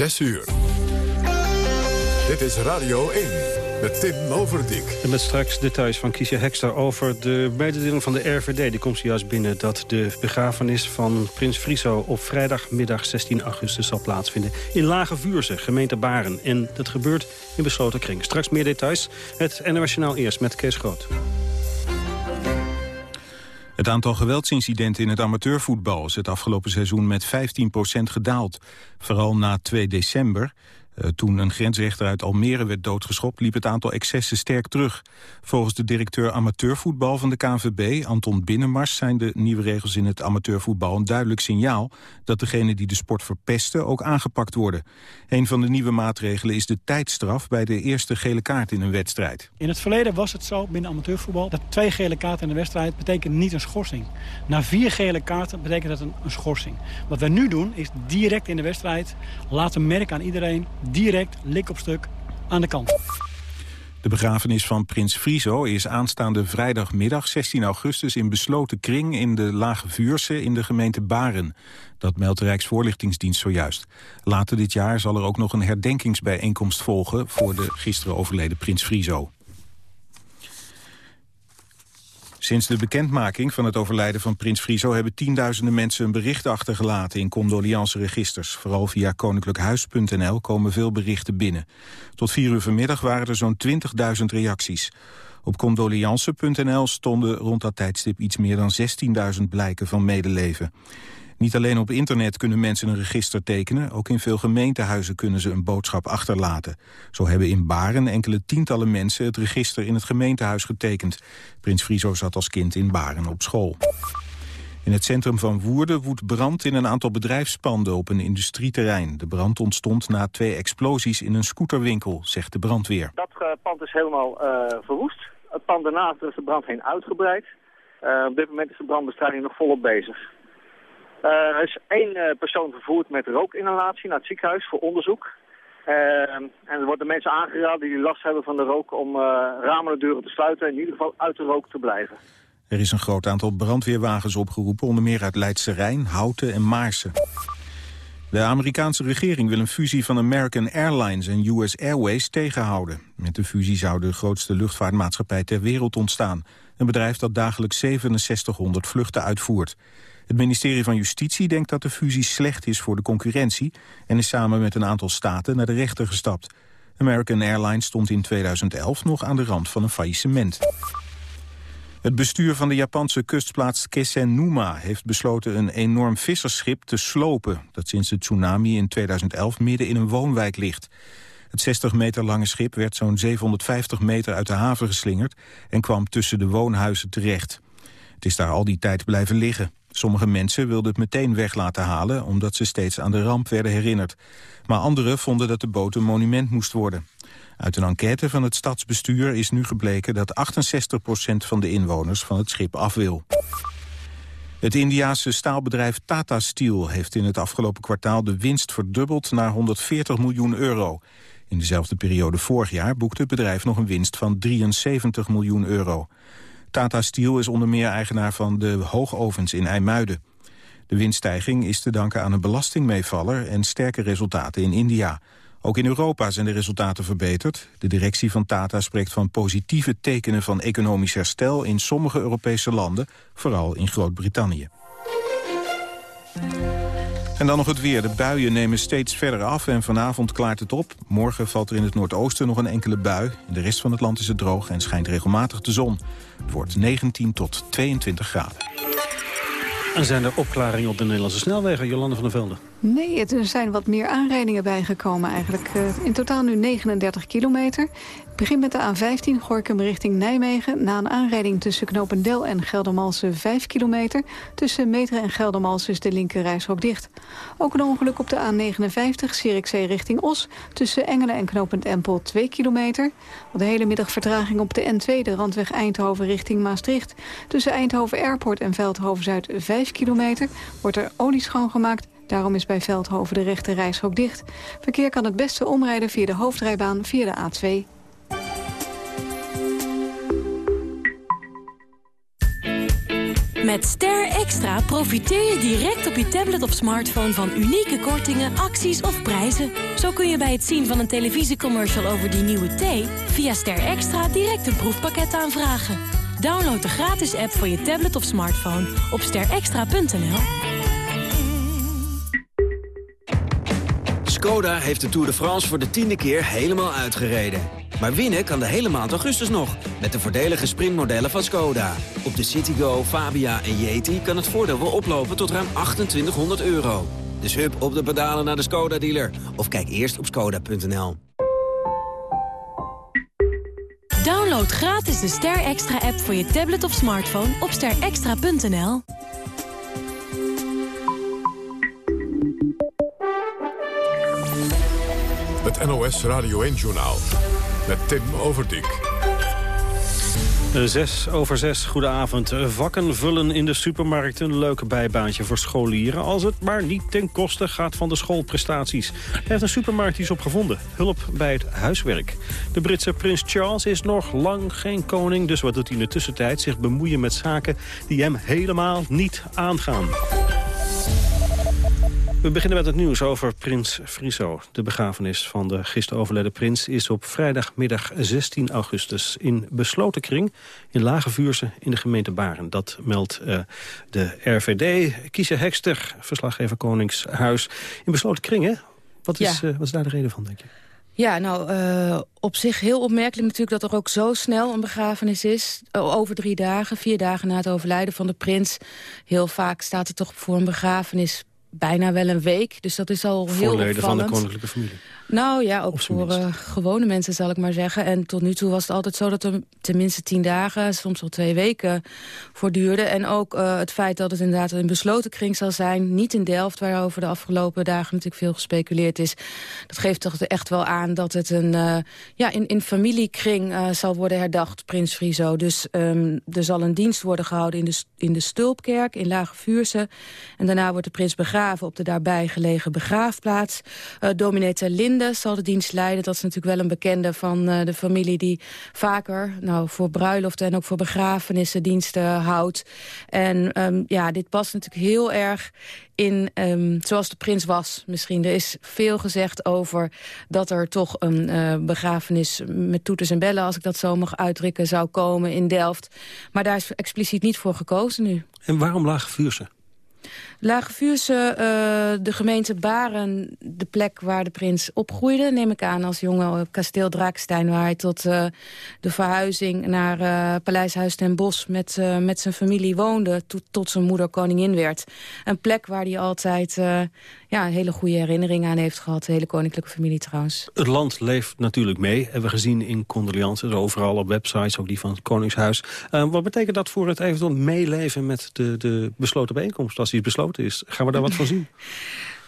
6 uur. Dit is Radio 1 met Tim Overdijk. En met straks details van Kiesja Hekster over de mededeling van de RVD. Die komt zojuist binnen dat de begrafenis van prins Friso... op vrijdagmiddag 16 augustus zal plaatsvinden in Lage Vuurse, gemeente Baren. En dat gebeurt in besloten kring. Straks meer details. Het NOS eerst met Kees Groot. Het aantal geweldsincidenten in het amateurvoetbal is het afgelopen seizoen met 15% gedaald. Vooral na 2 december toen een grensrechter uit Almere werd doodgeschopt... liep het aantal excessen sterk terug. Volgens de directeur amateurvoetbal van de KNVB, Anton Binnenmars... zijn de nieuwe regels in het amateurvoetbal een duidelijk signaal... dat degenen die de sport verpesten ook aangepakt worden. Een van de nieuwe maatregelen is de tijdstraf... bij de eerste gele kaart in een wedstrijd. In het verleden was het zo binnen amateurvoetbal... dat twee gele kaarten in een wedstrijd betekent niet een schorsing. Na vier gele kaarten betekent dat een, een schorsing. Wat wij nu doen is direct in de wedstrijd laten merken aan iedereen direct lik op stuk aan de kant. De begrafenis van prins Friso is aanstaande vrijdagmiddag 16 augustus in besloten kring in de Lage Vuurse in de gemeente Baren. Dat meldt de Rijksvoorlichtingsdienst zojuist. Later dit jaar zal er ook nog een herdenkingsbijeenkomst volgen voor de gisteren overleden prins Friso. Sinds de bekendmaking van het overlijden van prins Friso... hebben tienduizenden mensen een bericht achtergelaten in condolianceregisters. Vooral via koninklijkhuis.nl komen veel berichten binnen. Tot vier uur vanmiddag waren er zo'n 20.000 reacties. Op condoliance.nl stonden rond dat tijdstip iets meer dan 16.000 blijken van medeleven. Niet alleen op internet kunnen mensen een register tekenen... ook in veel gemeentehuizen kunnen ze een boodschap achterlaten. Zo hebben in Baren enkele tientallen mensen het register in het gemeentehuis getekend. Prins Friso zat als kind in Baren op school. In het centrum van Woerden woedt brand in een aantal bedrijfspanden op een industrieterrein. De brand ontstond na twee explosies in een scooterwinkel, zegt de brandweer. Dat uh, pand is helemaal uh, verwoest. Het pand daarnaast is de brand heen uitgebreid. Uh, op dit moment is de brandbestrijding nog volop bezig. Uh, er is één uh, persoon vervoerd met rookinhalatie naar het ziekenhuis voor onderzoek. Uh, en er worden mensen aangeraden die last hebben van de rook om ramen en deuren te sluiten en in ieder geval uit de rook te blijven. Er is een groot aantal brandweerwagens opgeroepen, onder meer uit Leidse Rijn, Houten en Maarsen. De Amerikaanse regering wil een fusie van American Airlines en US Airways tegenhouden. Met de fusie zou de grootste luchtvaartmaatschappij ter wereld ontstaan. Een bedrijf dat dagelijks 6700 vluchten uitvoert. Het ministerie van Justitie denkt dat de fusie slecht is voor de concurrentie... en is samen met een aantal staten naar de rechter gestapt. American Airlines stond in 2011 nog aan de rand van een faillissement. Het bestuur van de Japanse kustplaats Kesenuma heeft besloten een enorm visserschip te slopen... dat sinds de tsunami in 2011 midden in een woonwijk ligt. Het 60 meter lange schip werd zo'n 750 meter uit de haven geslingerd... en kwam tussen de woonhuizen terecht. Het is daar al die tijd blijven liggen. Sommige mensen wilden het meteen weg laten halen... omdat ze steeds aan de ramp werden herinnerd. Maar anderen vonden dat de boot een monument moest worden. Uit een enquête van het stadsbestuur is nu gebleken... dat 68% van de inwoners van het schip af wil. Het Indiaanse staalbedrijf Tata Steel heeft in het afgelopen kwartaal de winst verdubbeld naar 140 miljoen euro. In dezelfde periode vorig jaar boekte het bedrijf nog een winst van 73 miljoen euro. Tata Steel is onder meer eigenaar van de hoogovens in IJmuiden. De winststijging is te danken aan een belastingmeevaller en sterke resultaten in India. Ook in Europa zijn de resultaten verbeterd. De directie van Tata spreekt van positieve tekenen van economisch herstel in sommige Europese landen, vooral in Groot-Brittannië. En dan nog het weer. De buien nemen steeds verder af en vanavond klaart het op. Morgen valt er in het noordoosten nog een enkele bui. In de rest van het land is het droog en schijnt regelmatig de zon. Het wordt 19 tot 22 graden. En zijn er opklaringen op de Nederlandse snelwegen, Jolande van der Velde? Nee, er zijn wat meer aanrijdingen bijgekomen eigenlijk. Eh, in totaal nu 39 kilometer. Het begint met de A15 Gorkum richting Nijmegen. Na een aanrijding tussen Knopendel en Geldermalsen 5 kilometer. Tussen Meteren en Geldermalsen is de linkerrijstrook dicht. Ook een ongeluk op de A59 Zierikzee richting Os. Tussen Engelen en Knopend Empel 2 kilometer. De hele middag vertraging op de N2, de randweg Eindhoven richting Maastricht. Tussen Eindhoven Airport en Veldhoven-Zuid 5 kilometer. Wordt er olie schoongemaakt Daarom is bij Veldhoven de rechte reishok dicht. Verkeer kan het beste omrijden via de hoofdrijbaan via de A2. Met Ster Extra profiteer je direct op je tablet of smartphone van unieke kortingen, acties of prijzen. Zo kun je bij het zien van een televisiecommercial over die nieuwe thee... via Ster Extra direct een proefpakket aanvragen. Download de gratis app voor je tablet of smartphone op sterextra.nl. Skoda heeft de Tour de France voor de tiende keer helemaal uitgereden. Maar winnen kan de hele maand augustus nog, met de voordelige sprintmodellen van Skoda. Op de Citigo, Fabia en Yeti kan het voordeel wel oplopen tot ruim 2800 euro. Dus hup op de pedalen naar de Skoda-dealer. Of kijk eerst op skoda.nl. Download gratis de Ster Extra app voor je tablet of smartphone op sterextra.nl. NOS Radio 1-journaal met Tim Overdijk. Zes over zes, goedenavond. Vakken vullen in de supermarkt een leuk bijbaantje voor scholieren... als het maar niet ten koste gaat van de schoolprestaties. Hij heeft een supermarkt iets op gevonden. Hulp bij het huiswerk. De Britse prins Charles is nog lang geen koning... dus wat doet hij in de tussentijd? Zich bemoeien met zaken die hem helemaal niet aangaan. We beginnen met het nieuws over prins Friso. De begrafenis van de gisteren overleden prins is op vrijdagmiddag 16 augustus... in besloten kring in Lage Vuurse in de gemeente Baren. Dat meldt uh, de RVD. Kiesje Hekster, verslaggever Koningshuis. In besloten kring, hè? Wat is, ja. uh, wat is daar de reden van, denk je? Ja, nou, uh, op zich heel opmerkelijk natuurlijk dat er ook zo snel een begrafenis is. Over drie dagen, vier dagen na het overlijden van de prins. Heel vaak staat er toch voor een begrafenis bijna wel een week. Dus dat is al heel Voorleden van de koninklijke familie. Nou ja, ook voor uh, gewone mensen zal ik maar zeggen. En tot nu toe was het altijd zo dat er tenminste tien dagen... soms wel twee weken voor duurde. En ook uh, het feit dat het inderdaad een besloten kring zal zijn... niet in Delft, waarover de afgelopen dagen natuurlijk veel gespeculeerd is. Dat geeft toch echt wel aan dat het een uh, ja, in, in familiekring zal worden herdacht, Prins Friso. Dus um, er zal een dienst worden gehouden in de, in de Stulpkerk in Lage Vuurse. En daarna wordt de prins begraven op de daarbij gelegen begraafplaats. dominee Ter Linde zal de dienst leiden. Dat is natuurlijk wel een bekende van uh, de familie die vaker nou, voor bruiloften en ook voor begrafenissen diensten houdt. En um, ja, dit past natuurlijk heel erg in um, zoals de prins was misschien. Er is veel gezegd over dat er toch een uh, begrafenis met toeters en bellen... als ik dat zo mag uitdrukken, zou komen in Delft. Maar daar is expliciet niet voor gekozen nu. En waarom Lage Vuurse? Lage Vuurse, uh, de gemeente Baren, de plek waar de prins opgroeide... neem ik aan als jongen kasteel Draakstein... waar hij tot uh, de verhuizing naar uh, Paleishuis ten Bosch... met, met zijn familie woonde, to tot zijn moeder koningin werd. Een plek waar hij altijd ja, hele goede herinnering aan heeft gehad. De hele koninklijke familie trouwens. Het land leeft natuurlijk mee, hebben we gezien in condolences... overal op websites, ook die van het Koningshuis. wat betekent dat voor het eventueel meeleven met de, de besloten bijeenkomst... als besloten is. Gaan we daar wat van zien?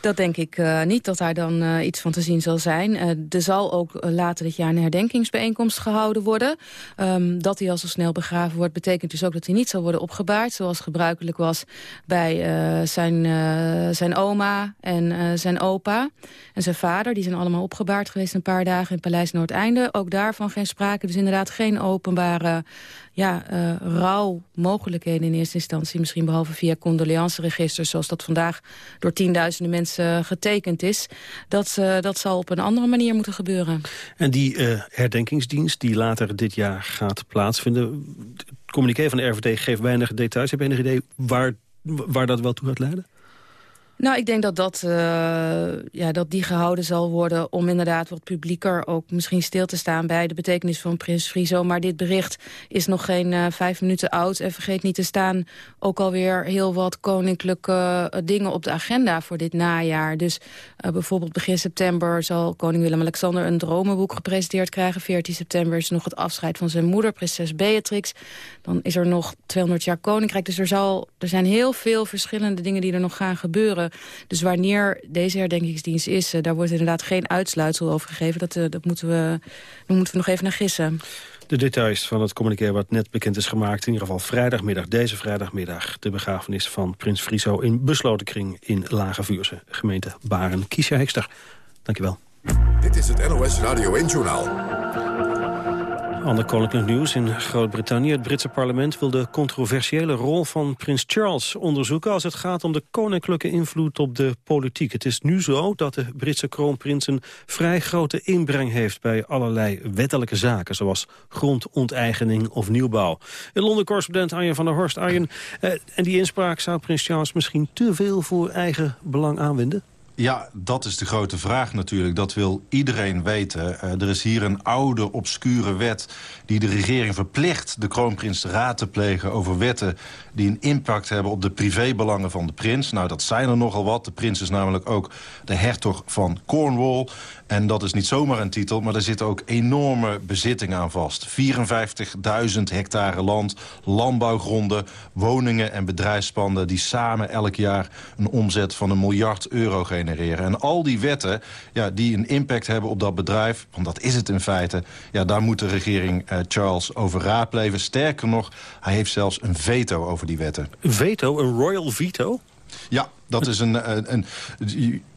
Dat denk ik uh, niet, dat daar dan uh, iets van te zien zal zijn. Uh, er zal ook later dit jaar een herdenkingsbijeenkomst gehouden worden. Um, dat hij al zo snel begraven wordt, betekent dus ook dat hij niet zal worden opgebaard... zoals gebruikelijk was bij zijn, zijn oma en zijn opa en zijn vader. Die zijn allemaal opgebaard geweest een paar dagen in Paleis Noordeinde. Ook daarvan geen sprake, dus inderdaad geen openbare ja, uh, rouwmogelijkheden in eerste instantie. Misschien behalve via condoleanceregisters, zoals dat vandaag door tienduizenden mensen getekend is. Dat, uh, dat zal op een andere manier moeten gebeuren. En die herdenkingsdienst die later dit jaar gaat plaatsvinden... het communiqué van de RVD geeft weinig details. Heb je enig idee waar, waar dat wel toe gaat leiden? Nou, ik denk dat, dat, uh, ja, dat die gehouden zal worden... om inderdaad wat publieker ook misschien stil te staan... bij de betekenis van Prins Friso. Maar dit bericht is nog geen uh, vijf minuten oud. En vergeet niet te staan ook alweer heel wat koninklijke uh, dingen op de agenda... voor dit najaar. Dus bijvoorbeeld begin september zal koning Willem-Alexander... een dromenboek gepresenteerd krijgen. 14 september is nog het afscheid van zijn moeder, prinses Beatrix. Dan is er nog 200 jaar koninkrijk. Dus er, zal, er zijn heel veel verschillende dingen die er nog gaan gebeuren... Dus wanneer deze herdenkingsdienst is, uh, daar wordt inderdaad geen uitsluitsel over gegeven. Dat, uh, dat moeten, we, daar moeten we nog even naar gissen. De details van het communiqué wat net bekend is gemaakt... in ieder geval vrijdagmiddag, deze vrijdagmiddag... de begrafenis van prins Friso in besloten kring in Lage Vuurse, gemeente Baren. Kiesja Hekster, dankjewel. Dit is het NOS Radio 1-journaal Ander koninklijk nieuws in Groot-Brittannië. Het Britse parlement wil de controversiële rol van prins Charles onderzoeken... als het gaat om de koninklijke invloed op de politiek. Het is nu zo dat de Britse kroonprins een vrij grote inbreng heeft... bij allerlei wettelijke zaken, zoals grondonteigening of nieuwbouw. In Londen correspondent Arjen van der Horst. Arjen, eh, en die inspraak zou prins Charles misschien te veel voor eigen belang aanwenden? Ja, dat is de grote vraag natuurlijk. Dat wil iedereen weten. Uh, er is hier een oude, obscure wet die de regering verplicht... de kroonprins raad te plegen over wetten die een impact hebben... op de privébelangen van de prins. Nou, dat zijn er nogal wat. De prins is namelijk ook de hertog van Cornwall. En dat is niet zomaar een titel, maar er zitten ook enorme bezittingen aan vast. 54.000 hectare land, landbouwgronden, woningen en bedrijfspanden... die samen elk jaar een omzet van een miljard euro genereren. En al die wetten ja, die een impact hebben op dat bedrijf... want dat is het in feite, ja, daar moet de regering eh, Charles over raadpleven. Sterker nog, hij heeft zelfs een veto over die wetten. Een veto? Een royal veto? Ja, dat is een, een,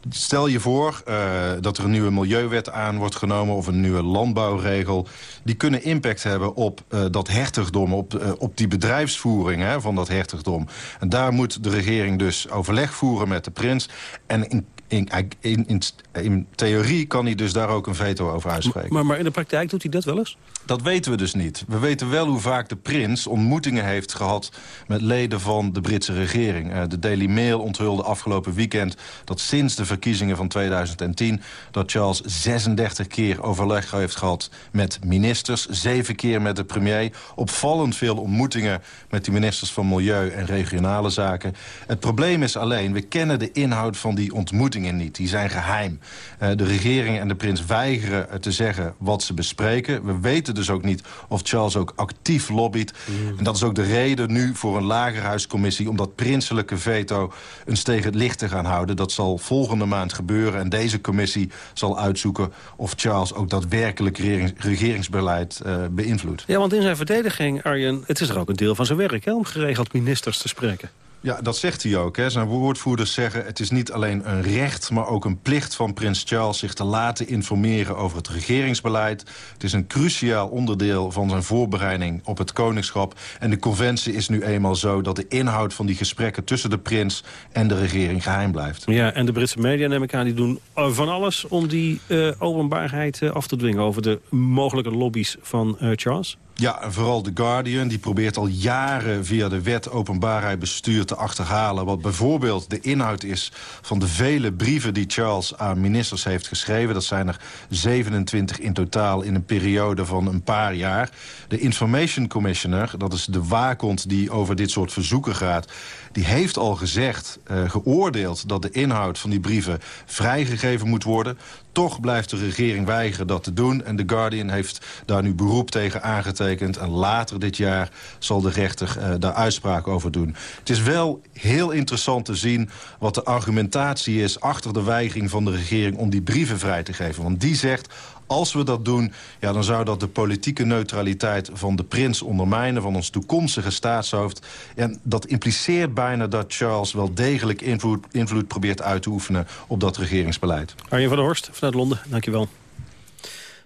stel je voor uh, dat er een nieuwe milieuwet aan wordt genomen... of een nieuwe landbouwregel. Die kunnen impact hebben op uh, dat hertogdom, op, uh, op die bedrijfsvoering hè, van dat hertogdom. En daar moet de regering dus overleg voeren met de prins. En in, in, in, in, theorie kan hij dus daar ook een veto over uitspreken. Maar, maar in de praktijk doet hij dat wel eens? Dat weten we dus niet. We weten wel hoe vaak de prins ontmoetingen heeft gehad... met leden van de Britse regering. Uh, de Daily Mail onthulde afgelopen weekend... dat sinds de verkiezingen van 2010... dat Charles 36 keer overleg heeft gehad met ministers. Zeven keer met de premier. Opvallend veel ontmoetingen met de ministers van Milieu en Regionale Zaken. Het probleem is alleen, we kennen de inhoud van die ontmoetingen niet. Die zijn geheim. Uh, de regering en de prins weigeren te zeggen wat ze bespreken. We weten dus ook niet of Charles ook actief lobbyt. Mm. En dat is ook de reden nu voor een lagerhuiscommissie... om dat prinselijke veto een tegen het licht te gaan houden. Dat zal volgende maand gebeuren. En deze commissie zal uitzoeken of Charles ook daadwerkelijk regeringsbeleid uh, beïnvloedt. Ja, want in zijn verdediging, Arjen, het is er ook een deel van zijn werk... Hè, om geregeld ministers te spreken. Ja, dat zegt hij ook. Hè. Zijn woordvoerders zeggen... het is niet alleen een recht, maar ook een plicht van prins Charles... zich te laten informeren over het regeringsbeleid. Het is een cruciaal onderdeel van zijn voorbereiding op het koningschap. En de conventie is nu eenmaal zo... dat de inhoud van die gesprekken tussen de prins en de regering geheim blijft. Ja, en de Britse media, neem ik aan, die doen van alles... om die uh, openbaarheid uh, af te dwingen over de mogelijke lobby's van Charles? Ja, en vooral The Guardian. Die probeert al jaren via de wet openbaarheid bestuur te achterhalen... wat bijvoorbeeld de inhoud is van de vele brieven die Charles aan ministers heeft geschreven. Dat zijn er 27 in totaal in een periode van een paar jaar. De Information Commissioner, dat is de waakhond die over dit soort verzoeken gaat... die heeft al gezegd, uh, geoordeeld dat de inhoud van die brieven vrijgegeven moet worden toch blijft de regering weigeren dat te doen. En The Guardian heeft daar nu beroep tegen aangetekend. En later dit jaar zal de rechter uh, daar uitspraak over doen. Het is wel heel interessant te zien wat de argumentatie is... achter de weigering van de regering om die brieven vrij te geven. Want die zegt, als we dat doen, ja, dan zou dat de politieke neutraliteit van de prins ondermijnen... van ons toekomstige staatshoofd. En dat impliceert bijna dat Charles wel degelijk invloed, invloed probeert uit te oefenen op dat regeringsbeleid. Arjen van der Horst vanuit Londen, dankjewel.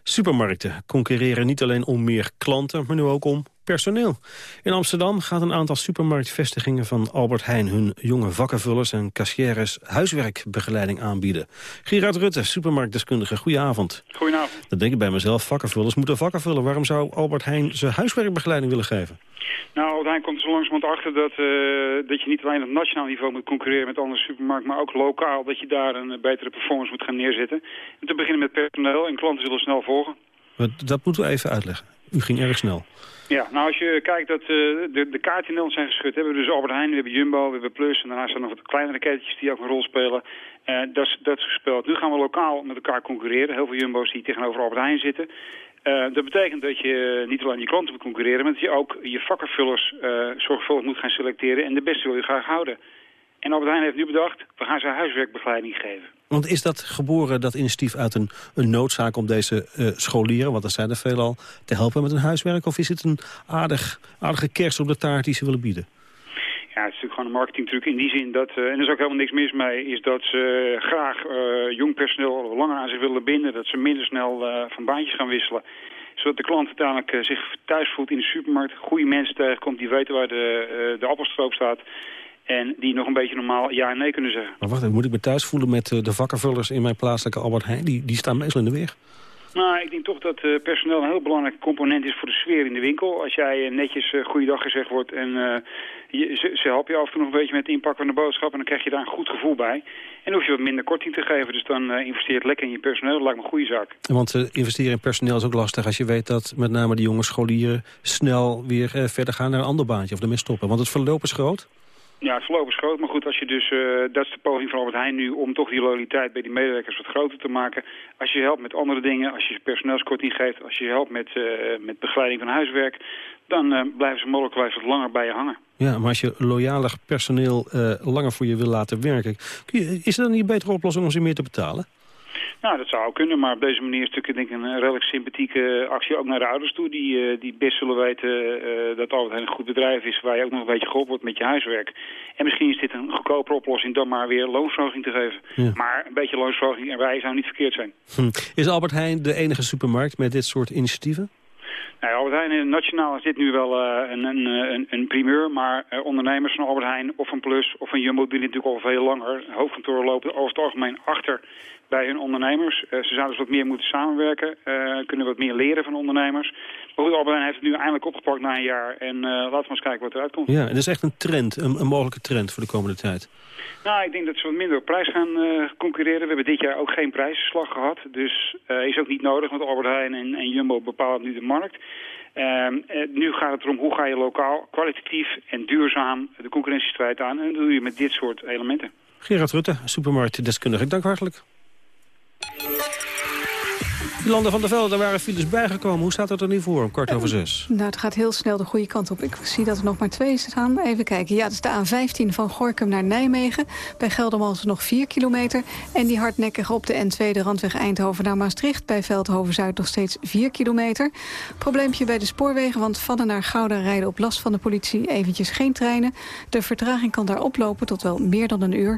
Supermarkten concurreren niet alleen om meer klanten, maar nu ook om personeel. In Amsterdam gaat een aantal supermarktvestigingen van Albert Heijn... hun jonge vakkenvullers en cashiers huiswerkbegeleiding aanbieden. Gerard Rutte, supermarktdeskundige, goedenavond. Goedenavond. Dan denk ik bij mezelf, vakkenvullers moeten vakken vullen. Waarom zou Albert Heijn ze huiswerkbegeleiding willen geven? Nou, Albert Heijn komt er zo langzamerhand achter dat, uh, dat je niet alleen op nationaal niveau moet concurreren met andere supermarkten, maar ook lokaal, dat je daar een betere performance moet gaan neerzetten. En te beginnen met personeel en klanten zullen snel volgen. Dat moeten we even uitleggen. U ging erg snel. Ja, nou als je kijkt dat uh, de, de kaarten in Nederland zijn geschud. Hebben we dus Albert Heijn, we hebben Jumbo, we hebben Plus. En daarnaast zijn nog wat kleinere ketjes die ook een rol spelen. Uh, dat, is, dat gespeeld. Nu gaan we lokaal met elkaar concurreren. Heel veel Jumbo's die tegenover Albert Heijn zitten. Uh, dat betekent dat je niet alleen je klanten moet concurreren... maar dat je ook je vakkenvullers zorgvuldig moet gaan selecteren. En de beste wil je graag houden. En Albert Heijn heeft nu bedacht, we gaan ze huiswerkbegeleiding geven. Want is dat geboren, dat initiatief, uit een, een noodzaak om deze uh, scholieren... want er zijn er veelal, te helpen met hun huiswerk? Of is het een aardig, aardige kerst op de taart die ze willen bieden? Ja, het is natuurlijk gewoon een marketingtruc in die zin dat, uh, en er is ook helemaal niks mis mee, is dat ze graag uh, jong personeel langer aan zich willen binden, dat ze minder snel van baantjes gaan wisselen. Zodat de klant uiteindelijk zich thuis voelt in de supermarkt. Goede mensen tegenkomt die weten waar de, de appelstroop staat. En die nog een beetje normaal ja en nee kunnen zeggen. Maar wacht even, moet ik me thuis voelen met de vakkenvullers in mijn plaatselijke Albert Heijn? Die, die staan meestal in de weg. Nou, ik denk toch dat uh, personeel een heel belangrijk component is voor de sfeer in de winkel. Als jij uh, netjes uh, goeiedag gezegd wordt en je, ze, ze helpen je af en toe nog een beetje met het inpakken van de boodschap... en dan krijg je daar een goed gevoel bij. En hoef je wat minder korting te geven. Dus dan investeer je lekker in je personeel. Dat lijkt me een goede zaak. Want investeren in personeel is ook lastig als je weet dat met name die jonge scholieren... snel weer verder gaan naar een ander baantje of ermee stoppen. Want het verloop is groot. Ja, het verloop is groot. Maar goed, als je dus, uh, dat is de poging van Albert Heijn nu om toch die loyaliteit bij die medewerkers wat groter te maken. Als je helpt met andere dingen, als je personeelskorting geeft, als je helpt met, uh, met begeleiding van huiswerk, dan uh, blijven ze mogelijk wat langer bij je hangen. Ja, maar als je loyalig personeel langer voor je wil laten werken, is er dan niet een betere oplossing om ze meer te betalen? Nou, dat zou ook kunnen, maar op deze manier is het natuurlijk denk ik, een redelijk sympathieke actie ook naar de ouders toe. Die, uh, die best zullen weten uh, dat Albert een goed bedrijf is waar je ook nog een beetje geholpen wordt met je huiswerk. En misschien is dit een goedkope oplossing dan maar weer loonsverhoging te geven. Maar een beetje loonsverhoging en wij zou niet verkeerd zijn. Hm. Is Albert Heijn de enige supermarkt met dit soort initiatieven? Nou, Albert Heijn nationaal is dit nu wel uh, een, een, een, primeur, maar uh, ondernemers van Albert Heijn of van Plus of van Jumbo dit natuurlijk al veel langer. Hoofdkantoren lopen over het algemeen achter bij hun ondernemers. Uh, ze zouden dus wat meer moeten samenwerken, kunnen wat meer leren van ondernemers. Maar goed, Albert Heijn heeft het nu eindelijk opgepakt na een jaar en laten we eens kijken wat eruit komt. Ja, en dat is echt een trend, een, een mogelijke trend voor de komende tijd. Nou, ik denk dat ze wat minder op prijs gaan uh, concurreren. We hebben dit jaar ook geen prijsslag gehad. Dus uh, is ook niet nodig, want Albert Heijn en, en Jumbo bepalen nu de markt. Uh, nu gaat het erom hoe ga je lokaal, kwalitatief en duurzaam de concurrentiestrijd aan. En dat doe je met dit soort elementen. Gerard Rutte, supermarktdeskundige. Ik dank hartelijk. Landen van der Velde, daar waren files bijgekomen. Hoe staat het er nu voor om kwart over zes? Nou, het gaat heel snel de goede kant op. Ik zie dat er nog maar twee staan. Even kijken. Ja, het is de A15 van Gorkum naar Nijmegen. Bij Geldermalsen nog 4 kilometer. En die hardnekkige op de N2, de randweg Eindhoven naar Maastricht. Bij Veldhoven-Zuid nog steeds 4 kilometer. Probleempje bij de spoorwegen, want van en naar Gouda rijden op last van de politie eventjes geen treinen. De vertraging kan daar oplopen tot wel meer dan een uur.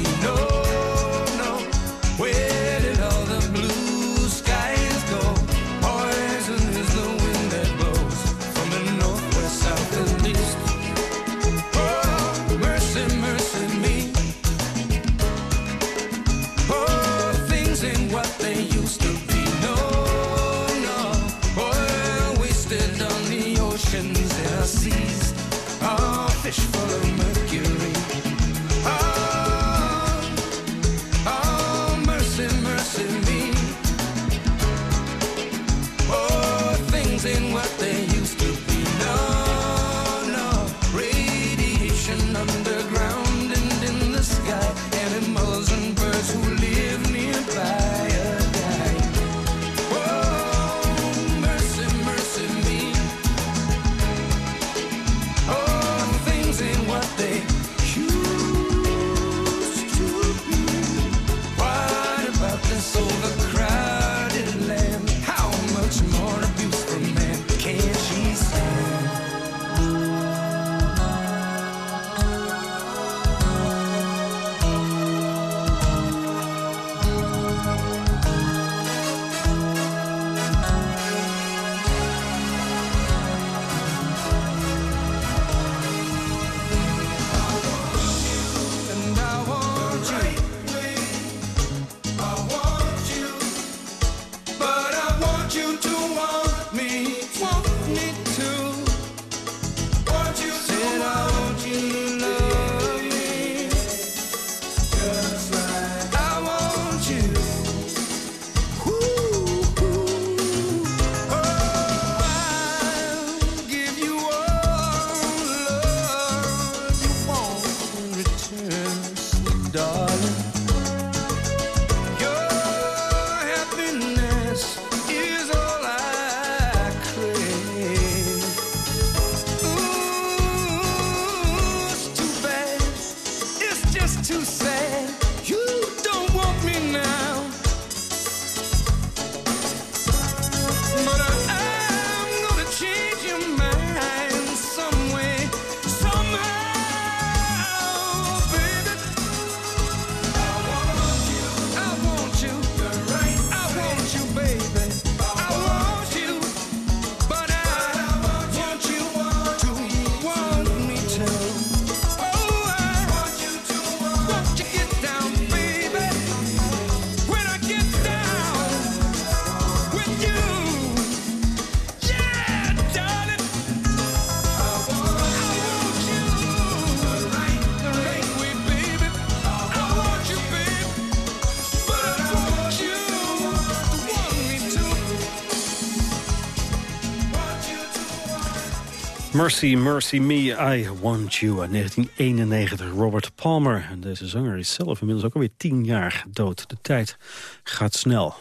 Mercy, Mercy Me, I Want You uit 1991. Robert Palmer. Deze zanger is zelf inmiddels ook alweer tien jaar dood. De tijd gaat snel.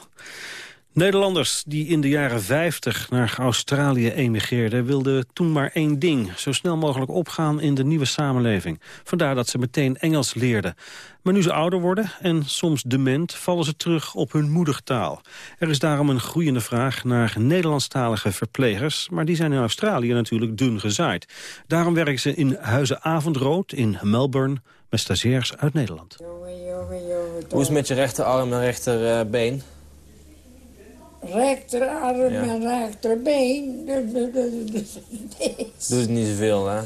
Nederlanders die in de jaren 50 naar Australië emigreerden... wilden toen maar één ding, zo snel mogelijk opgaan in de nieuwe samenleving. Vandaar dat ze meteen Engels leerden. Maar nu ze ouder worden en soms dement... vallen ze terug op hun moedertaal. Er is daarom een groeiende vraag naar Nederlandstalige verplegers... maar die zijn in Australië natuurlijk dun gezaaid. Daarom werken ze in Huizen Avondrood in Melbourne... met stagiairs uit Nederland. Hoe is het met je rechterarm en rechterbeen? Rechterarm ja. en rechterbeen. Doet het niet zoveel, hè?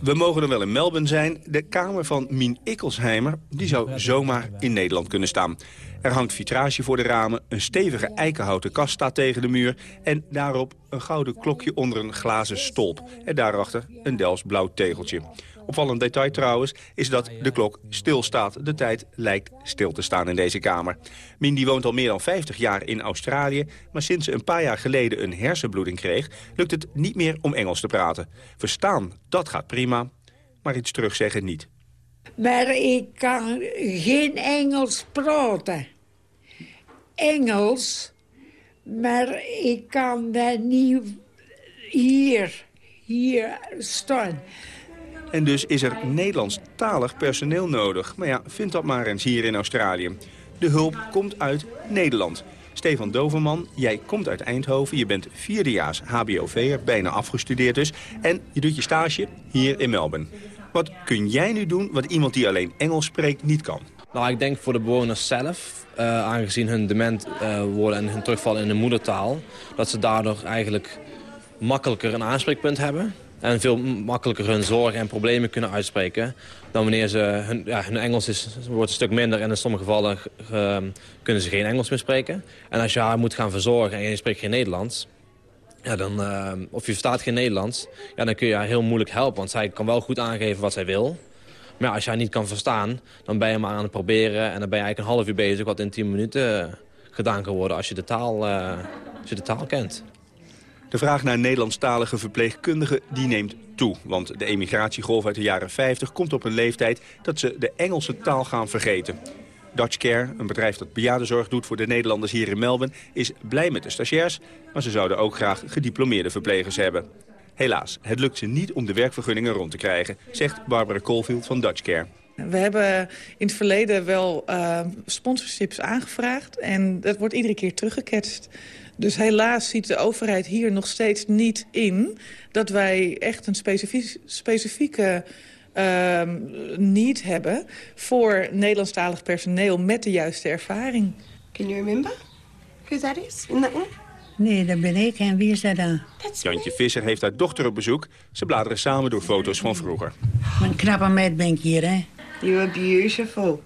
We mogen er wel in Melbourne zijn. De kamer van Mien Ikkelsheimer die zou zomaar in Nederland kunnen staan. Er hangt vitrage voor de ramen, een stevige eikenhouten kast staat tegen de muur... en daarop een gouden klokje onder een glazen stolp. En daarachter een Delfts blauw tegeltje. Opvallend detail trouwens is dat de klok stilstaat. De tijd lijkt stil te staan in deze kamer. Mindy woont al meer dan 50 jaar in Australië... maar sinds ze een paar jaar geleden een hersenbloeding kreeg... lukt het niet meer om Engels te praten. Verstaan, dat gaat prima, maar iets terugzeggen niet. Maar ik kan geen Engels praten. Engels, maar ik kan dat niet hier, hier staan. En dus is er Nederlandstalig personeel nodig. Maar ja, vind dat maar eens hier in Australië. De hulp komt uit Nederland. Stefan Doverman, jij komt uit Eindhoven. Je bent vierdejaars HBOV'er, bijna afgestudeerd dus. En je doet je stage hier in Melbourne. Wat kun jij nu doen wat iemand die alleen Engels spreekt niet kan? Nou, ik denk voor de bewoners zelf, uh, aangezien hun dement uh, worden en hun terugval in de moedertaal... dat ze daardoor eigenlijk makkelijker een aanspreekpunt hebben en veel makkelijker hun zorgen en problemen kunnen uitspreken... dan wanneer ze... Hun, ja, hun Engels is, wordt een stuk minder en in sommige gevallen kunnen ze geen Engels meer spreken. En als je haar moet gaan verzorgen en je spreekt geen Nederlands... Ja, dan, ehm, of je verstaat geen Nederlands, ja, dan kun je haar heel moeilijk helpen. Want zij kan wel goed aangeven wat zij wil. Maar als je haar niet kan verstaan, dan ben je maar aan het proberen... en dan ben je eigenlijk een half uur bezig wat in tien minuten gedaan kan worden... als je de taal, uh, als je de taal kent. De vraag naar Nederlandstalige verpleegkundigen die neemt toe. Want de emigratiegolf uit de jaren 50 komt op een leeftijd dat ze de Engelse taal gaan vergeten. Dutch Care, een bedrijf dat bejaardenzorg doet voor de Nederlanders hier in Melbourne, is blij met de stagiairs, maar ze zouden ook graag gediplomeerde verplegers hebben. Helaas, het lukt ze niet om de werkvergunningen rond te krijgen, zegt Barbara Colfield van Dutch Care. We hebben in het verleden wel uh, sponsorships aangevraagd en dat wordt iedere keer teruggeketst. Dus helaas ziet de overheid hier nog steeds niet in... dat wij echt een specifiek, specifieke uh, need hebben... voor Nederlandstalig personeel met de juiste ervaring. Can you remember who that is in that one? Nee, dat ben ik. En wie is dat dan? Jantje Visser heeft haar dochter op bezoek. Ze bladeren samen door foto's van vroeger. Een knappe meid ben ik hier, hè? You are beautiful.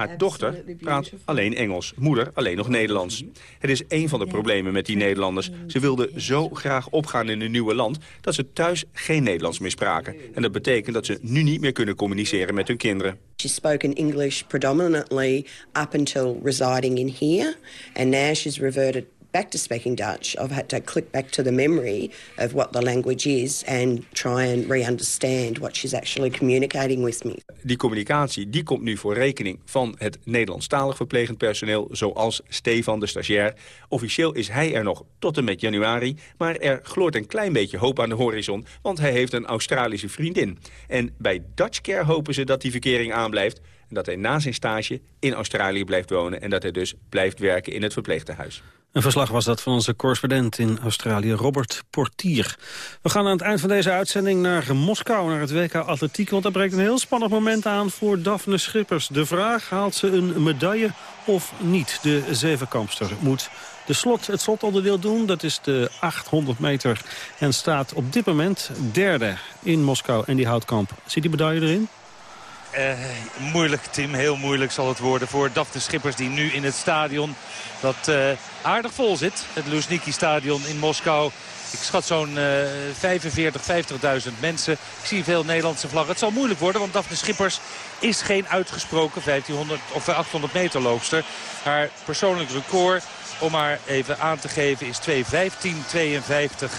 Haar dochter praat alleen Engels, moeder alleen nog Nederlands. Het is een van de problemen met die Nederlanders. Ze wilden zo graag opgaan in een nieuwe land... dat ze thuis geen Nederlands meer spraken. En dat betekent dat ze nu niet meer kunnen communiceren met hun kinderen. She spoke in English predominantly up until residing in here. And now she's reverted back to speaking Dutch, I've had to click back to the memory of what the language is and try and re-understand what she's actually communicating with me. Die communicatie die komt nu voor rekening van het Nederlandstalig verplegend personeel, zoals Stefan de stagiair. Officieel is hij er nog tot en met januari, maar er gloort een klein beetje hoop aan de horizon, want hij heeft een Australische vriendin. En bij Dutch Care hopen ze dat die verkering aanblijft en dat hij na zijn stage in Australië blijft wonen en dat hij dus blijft werken in het verpleegtehuis. Een verslag was dat van onze correspondent in Australië, Robert Portier. We gaan aan het eind van deze uitzending naar Moskou, naar het WK Atletiek. Want daar breekt een heel spannend moment aan voor Daphne Schippers. De vraag, haalt ze een medaille of niet? De zevenkampster moet de slot, het slotonderdeel doen. Dat is de 800 meter en staat op dit moment derde in Moskou. En die houtkamp. Zit die medaille erin? Uh, moeilijk, Tim. Heel moeilijk zal het worden voor Daphne Schippers... die nu in het stadion dat uh, aardig vol zit. Het Luzhniki-stadion in Moskou. Ik schat zo'n uh, 45, 50.000 mensen. Ik zie veel Nederlandse vlaggen. Het zal moeilijk worden, want Daphne Schippers is geen uitgesproken 1500 of 800 meter loopster. Haar persoonlijk record, om haar even aan te geven, is 2.15.52.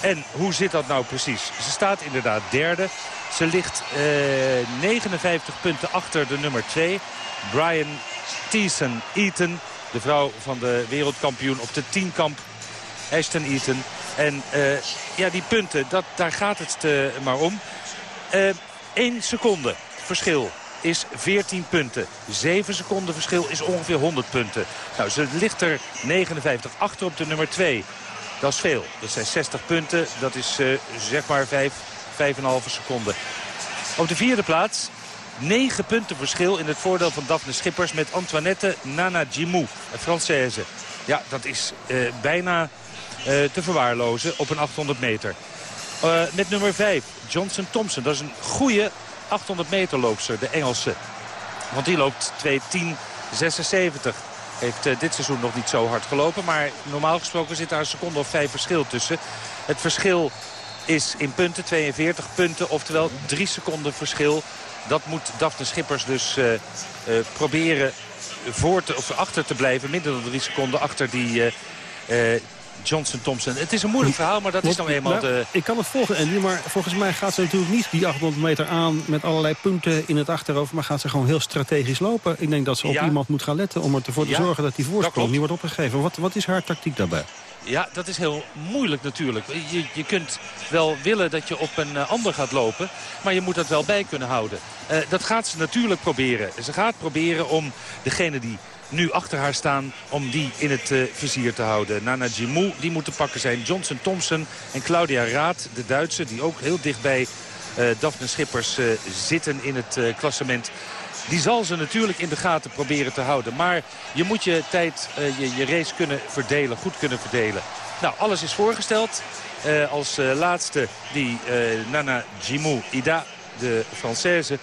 En hoe zit dat nou precies? Ze staat inderdaad derde. Ze ligt uh, 59 punten achter de nummer 2. Brian Thiessen Eaton. De vrouw van de wereldkampioen op de tienkamp. Ashton Eaton. En uh, ja, die punten, dat, daar gaat het uh, maar om. 1 seconde verschil is 14 punten. 7 seconden verschil is ongeveer 100 punten. Nou, ze ligt er 59 achter op de nummer 2. Dat is veel. Dat zijn 60 punten. Dat is zeg maar 5, 5,5 seconden. Op de vierde plaats 9 punten verschil in het voordeel van Daphne Schippers... met Antoinette Nana Jimou, een Française. Ja, dat is uh, bijna uh, te verwaarlozen op een 800 meter. Uh, met nummer 5, Johnson Thompson. Dat is een goede 800 meter loopster, de Engelse. Want die loopt 2.10.76. Heeft dit seizoen nog niet zo hard gelopen. Maar normaal gesproken zit daar een seconde of vijf verschil tussen. Het verschil is in punten 42 punten. Oftewel 3 seconden verschil. Dat moet Daphne Schippers dus uh, uh, proberen voor te, of achter te blijven. Minder dan 3 seconden achter die... Johnson Thompson. Het is een moeilijk verhaal, maar dat is nou eenmaal nou, de... Ik kan het volgen, Andy, maar volgens mij gaat ze natuurlijk niet die 800 meter aan... met allerlei punten in het achterhoofd, maar gaat ze gewoon heel strategisch lopen. Ik denk dat ze op Ja. iemand moet gaan letten om ervoor te Ja, zorgen dat die voorsprong niet wordt opgegeven. Wat, wat is haar tactiek daarbij? Ja, dat is heel moeilijk natuurlijk. Je, je kunt wel willen dat je op een eh, ander gaat lopen, maar je moet dat wel bij kunnen houden. Eh, dat gaat ze natuurlijk proberen. Ze gaat proberen om degene die nu achter haar staan, om die in het eh, vizier te houden. Nana Jimou, die moet te pakken zijn. Johnson Thompson en Claudia Raad, de Duitse, die ook heel dichtbij eh Daphne Schippers zitten in het klassement. Die zal ze natuurlijk in de gaten proberen te houden. Maar je moet je tijd, eh, je, je race kunnen verdelen, goed kunnen verdelen. Nou, alles is voorgesteld. Eh, als eh, laatste die Nana Jimou Ida, de Française.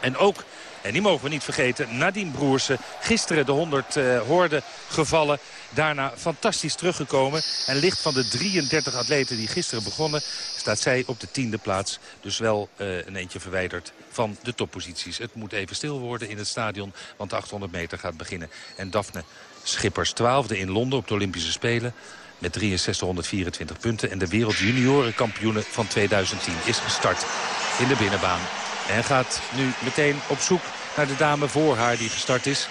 En ook, en die mogen we niet vergeten, Nadine Broersen. Gisteren de 100 eh hoorden gevallen. Daarna fantastisch teruggekomen. En ligt van de 33 atleten die gisteren begonnen... staat zij op de tiende plaats. Dus wel eh, een eentje verwijderd van de topposities. Het moet even stil worden in het stadion, want de 800 meter gaat beginnen. En Daphne Schippers, 12e in Londen op de Olympische Spelen... met 6324 punten. En de wereldjuniorenkampioene van 2010 is gestart in de binnenbaan. En gaat nu meteen op zoek naar de dame voor haar die gestart is.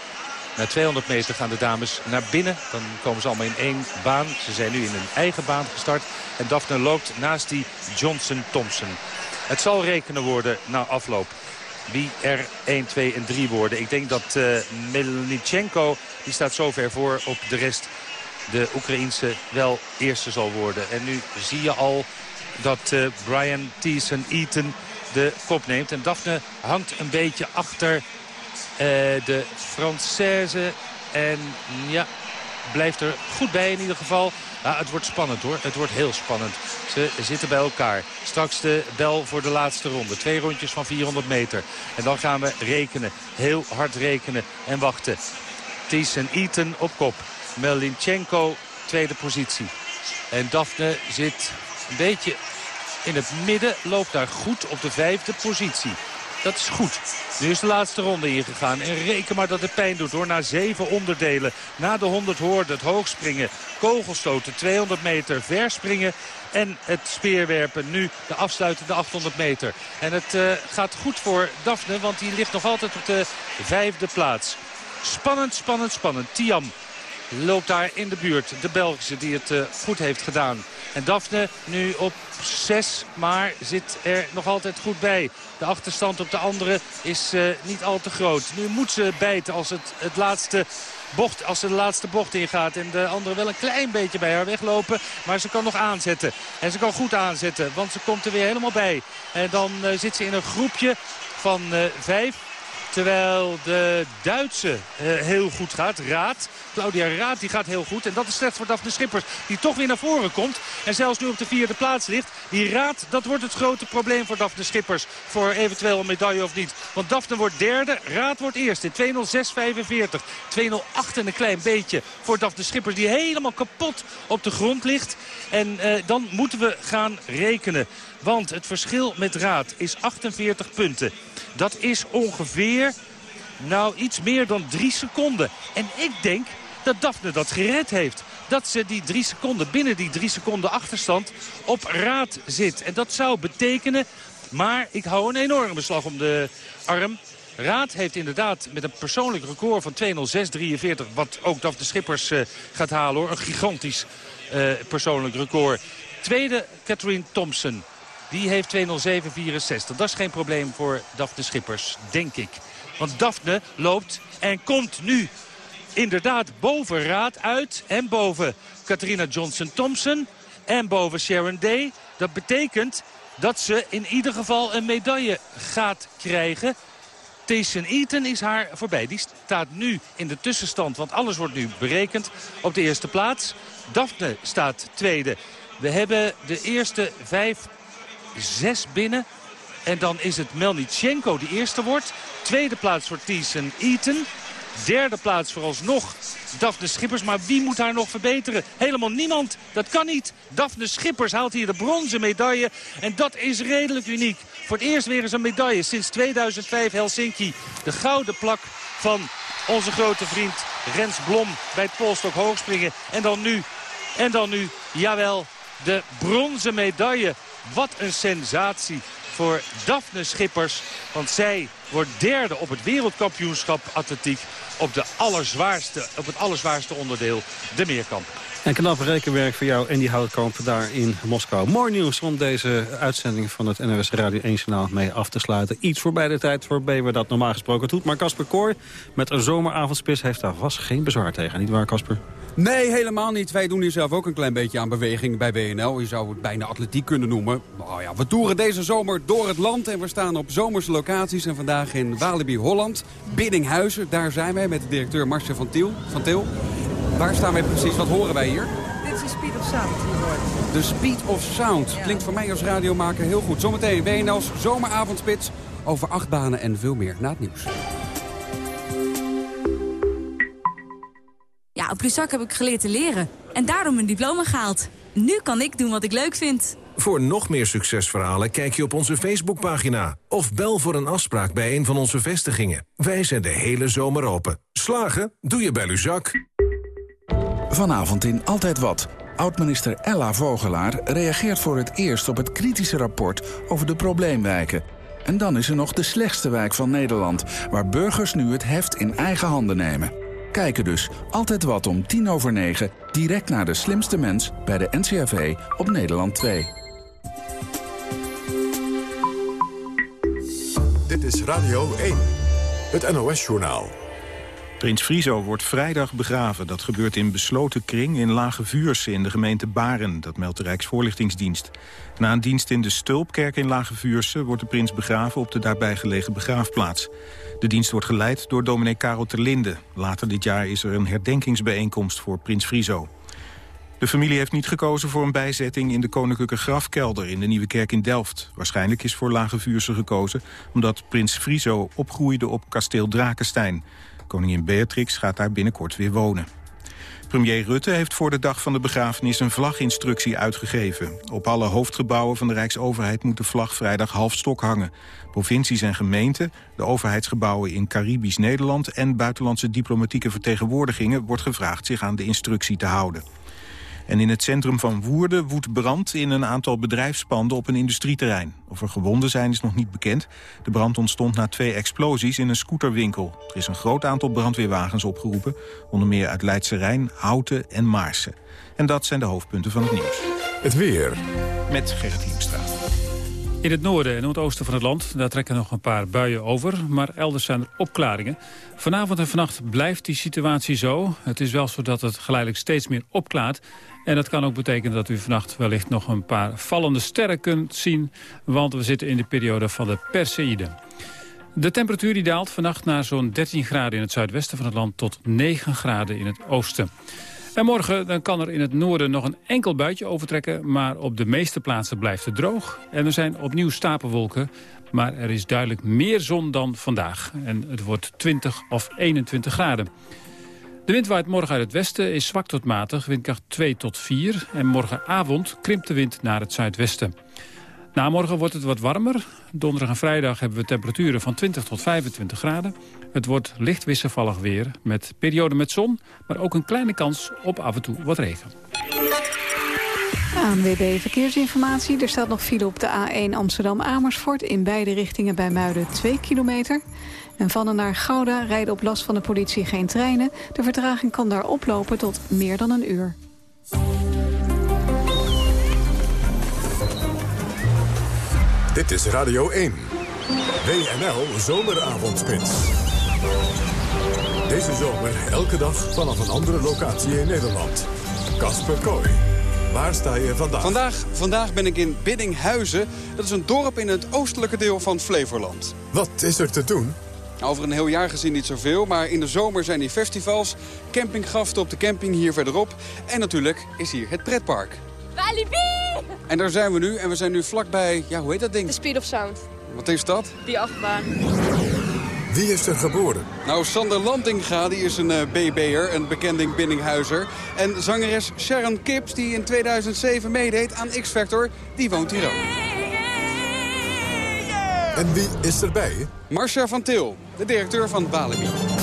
Na 200 meter gaan de dames naar binnen. Dan komen ze allemaal in één baan. Ze zijn nu in een eigen baan gestart. En Daphne loopt naast die Johnson Thompson. Het zal rekenen worden na afloop. Wie er 1, 2 en 3 worden. Ik denk dat uh, Melnichenko, die staat zo ver voor op de rest... de Oekraïense wel eerste zal worden. En nu zie je al dat uh, Brian Thiessen Eaton de kop neemt. En Daphne hangt een beetje achter de Française. En ja, blijft er goed bij in ieder geval. Ja, het wordt spannend hoor. Het wordt heel spannend. Ze zitten bij elkaar. Straks de bel voor de laatste ronde. Twee rondjes van 400 meter. En dan gaan we rekenen. Heel hard rekenen en wachten. Thyssen Eaton op kop. Melinchenko tweede positie. En Daphne zit een beetje in het midden. Loopt daar goed op de vijfde positie. Dat is goed. Nu is de laatste ronde ingegaan. En reken maar dat het pijn doet hoor. Na zeven onderdelen. Na de 100 hoorde het hoogspringen. Kogelstoten, 200 meter. Verspringen. En het speerwerpen. Nu de afsluitende 800 meter. En het uh, gaat goed voor Daphne. Want die ligt nog altijd op de vijfde plaats. Spannend, spannend, spannend. Tiam loopt daar in de buurt. De Belgische die het uh, goed heeft gedaan. En Daphne nu op 6, maar zit er nog altijd goed bij. De achterstand op de andere is uh, niet al te groot. Nu moet ze bijten als, het, het laatste bocht, als ze de laatste bocht ingaat. En de andere wel een klein beetje bij haar weglopen. Maar ze kan nog aanzetten. En ze kan goed aanzetten, want ze komt er weer helemaal bij. En dan uh, zit ze in een groepje van vijf. Terwijl de Duitse uh, heel goed gaat. Raad. Claudia Raad die gaat heel goed. En dat is slecht voor Daphne Schippers. Die toch weer naar voren komt. En zelfs nu op de vierde plaats ligt. Die Raad, dat wordt het grote probleem voor Daphne Schippers. Voor eventueel een medaille of niet. Want Daphne wordt derde. Raad wordt eerste. 2.06.45. 2.08 en een klein beetje voor Daphne Schippers. Die helemaal kapot op de grond ligt. En uh, dan moeten we gaan rekenen. Want het verschil met Raad is 48 punten. Dat is ongeveer, nou iets meer dan drie seconden. En ik denk dat Daphne dat gered heeft. Dat ze die drie seconden, binnen die drie seconden achterstand op raad zit. En dat zou betekenen, maar ik hou een enorme slag om de arm. Raad heeft inderdaad met een persoonlijk record van 2.06.43... wat ook Daphne Schippers uh, gaat halen hoor. Een gigantisch uh, persoonlijk record. Tweede, Catherine Thompson. Die heeft 2.07.64. Dat is geen probleem voor Daphne Schippers, denk ik. Want Daphne loopt en komt nu inderdaad boven Raad uit. En boven Katrina Johnson-Thompson. En boven Sharon Day. Dat betekent dat ze in ieder geval een medaille gaat krijgen. Tayson Eaton is haar voorbij. Die staat nu in de tussenstand, want alles wordt nu berekend op de eerste plaats. Daphne staat tweede. We hebben de eerste vijf, zes binnen. En dan is het Melnichenko die eerste wordt. Tweede plaats voor Thiessen Eaton. Derde plaats vooralsnog Daphne Schippers. Maar wie moet haar nog verbeteren? Helemaal niemand. Dat kan niet. Daphne Schippers haalt hier de bronzen medaille. En dat is redelijk uniek. Voor het eerst weer eens een medaille sinds 2005 Helsinki. De gouden plak van onze grote vriend Rens Blom bij het polstok hoogspringen. En dan nu, en dan nu, jawel, de bronzen medaille. Wat een sensatie voor Daphne Schippers. Want zij wordt derde op het wereldkampioenschap atletiek op, de allerzwaarste, op het allerzwaarste onderdeel, de meerkamp. En knap rekenwerk voor jou en die Houtkamp daar in Moskou. Mooi nieuws om deze uitzending van het NOS Radio 1 Journaal mee af te sluiten. Iets voorbij de tijd waarbij we dat normaal gesproken doet. Maar Casper Koor met een zomeravondspits heeft daar vast geen bezwaar tegen. Niet waar, Casper? Nee, helemaal niet. Wij doen hier zelf ook een klein beetje aan beweging bij WNL. Je zou het bijna atletiek kunnen noemen. Nou ja, we toeren deze zomer door het land en we staan op zomerse locaties. En vandaag in Walibi, Holland, Biddinghuizen. Daar zijn wij met de directeur Marcia van Til. Van Til. Waar staan wij precies? Wat horen wij hier? Dit is de Speed of Sound die De Speed of Sound. Klinkt voor mij als radiomaker heel goed. Zometeen WNL's zomeravondspits over acht banen en veel meer na het nieuws. Ja, op Luzak heb ik geleerd te leren. En daarom mijn diploma gehaald. Nu kan ik doen wat ik leuk vind. Voor nog meer succesverhalen kijk je op onze Facebookpagina. Of bel voor een afspraak bij een van onze vestigingen. Wij zijn de hele zomer open. Slagen? Doe je bij Luzak. Vanavond in Altijd Wat. Oud-minister Ella Vogelaar reageert voor het eerst op het kritische rapport over de probleemwijken. En dan is er nog de slechtste wijk van Nederland, waar burgers nu het heft in eigen handen nemen. Kijken dus altijd wat om tien over negen, direct naar de slimste mens bij de NCRV op Nederland 2. Dit is Radio 1, het NOS-journaal. Prins Friso wordt vrijdag begraven. Dat gebeurt in besloten kring in Lage Vuurse in de gemeente Baren. Dat meldt de Rijksvoorlichtingsdienst. Na een dienst in de Stulpkerk in Lage Vuurse... wordt de prins begraven op de daarbij gelegen begraafplaats. De dienst wordt geleid door dominee Karel Terlinde. Later dit jaar is er een herdenkingsbijeenkomst voor prins Friso. De familie heeft niet gekozen voor een bijzetting in de koninklijke grafkelder in de Nieuwe Kerk in Delft. Waarschijnlijk is voor Lage Vuurse gekozen omdat prins Friso opgroeide op kasteel Drakenstein. Koningin Beatrix gaat daar binnenkort weer wonen. Premier Rutte heeft voor de dag van de begrafenis een vlaginstructie uitgegeven. Op alle hoofdgebouwen van de Rijksoverheid moet de vlag vrijdag half stok hangen. Provincies en gemeenten, de overheidsgebouwen in Caribisch Nederland... en buitenlandse diplomatieke vertegenwoordigingen wordt gevraagd zich aan de instructie te houden. En in het centrum van Woerden woedt brand in een aantal bedrijfspanden op een industrieterrein. Of er gewonden zijn is nog niet bekend. De brand ontstond na twee explosies in een scooterwinkel. Er is een groot aantal brandweerwagens opgeroepen. Onder meer uit Leidse Rijn, Houten en Maarsen. En dat zijn de hoofdpunten van het nieuws. Het weer. Met Gerrit Hiemstra. In het noorden en noordoosten van het land daar trekken nog een paar buien over. Maar elders zijn er opklaringen. Vanavond en vannacht blijft die situatie zo. Het is wel zo dat het geleidelijk steeds meer opklaart. En dat kan ook betekenen dat u vannacht wellicht nog een paar vallende sterren kunt zien. Want we zitten in de periode van de Perseïde. De temperatuur die daalt vannacht naar zo'n 13 graden in het zuidwesten van het land... tot 9 graden in het oosten. En morgen dan kan er in het noorden nog een enkel buitje overtrekken... maar op de meeste plaatsen blijft het droog. En er zijn opnieuw stapelwolken, maar er is duidelijk meer zon dan vandaag. En het wordt 20 of 21 graden. De wind waait morgen uit het westen, is zwak tot matig, windkracht 2 tot 4. En morgenavond krimpt de wind naar het zuidwesten. Na morgen wordt het wat warmer. Donderdag en vrijdag hebben we temperaturen van 20 tot 25 graden. Het wordt licht wisselvallig weer met perioden met zon... maar ook een kleine kans op af en toe wat regen. ANWB Verkeersinformatie. Er staat nog file op de A1 Amsterdam-Amersfoort... in beide richtingen bij Muiden 2 kilometer. En van en naar Gouda rijden op last van de politie geen treinen. De vertraging kan daar oplopen tot meer dan een uur. Dit is Radio 1. WNL Zomeravondspits. Deze zomer elke dag vanaf een andere locatie in Nederland. Kasper Kooi. Waar sta je vandaag? Vandaag, vandaag ben ik in Biddinghuizen. Dat is een dorp in het oostelijke deel van Flevoland. Wat is er te doen? Over een heel jaar gezien niet zoveel, maar in de zomer zijn die festivals... campinggasten op de camping hier verderop. En natuurlijk is hier het pretpark. Walibi! En daar zijn we nu. En we zijn nu vlakbij, ja, hoe heet dat ding? The Speed of Sound. Wat is dat? Die achtbaan. Wie is er geboren? Nou, Sander Lantinga, die is een uh, BB'er, een bekending Binninghuizer. En zangeres Sharon Kips, die in 2007 meedeed aan X-Factor, die woont hier ook. En wie is erbij? Marcia van Til, de directeur van Walibi.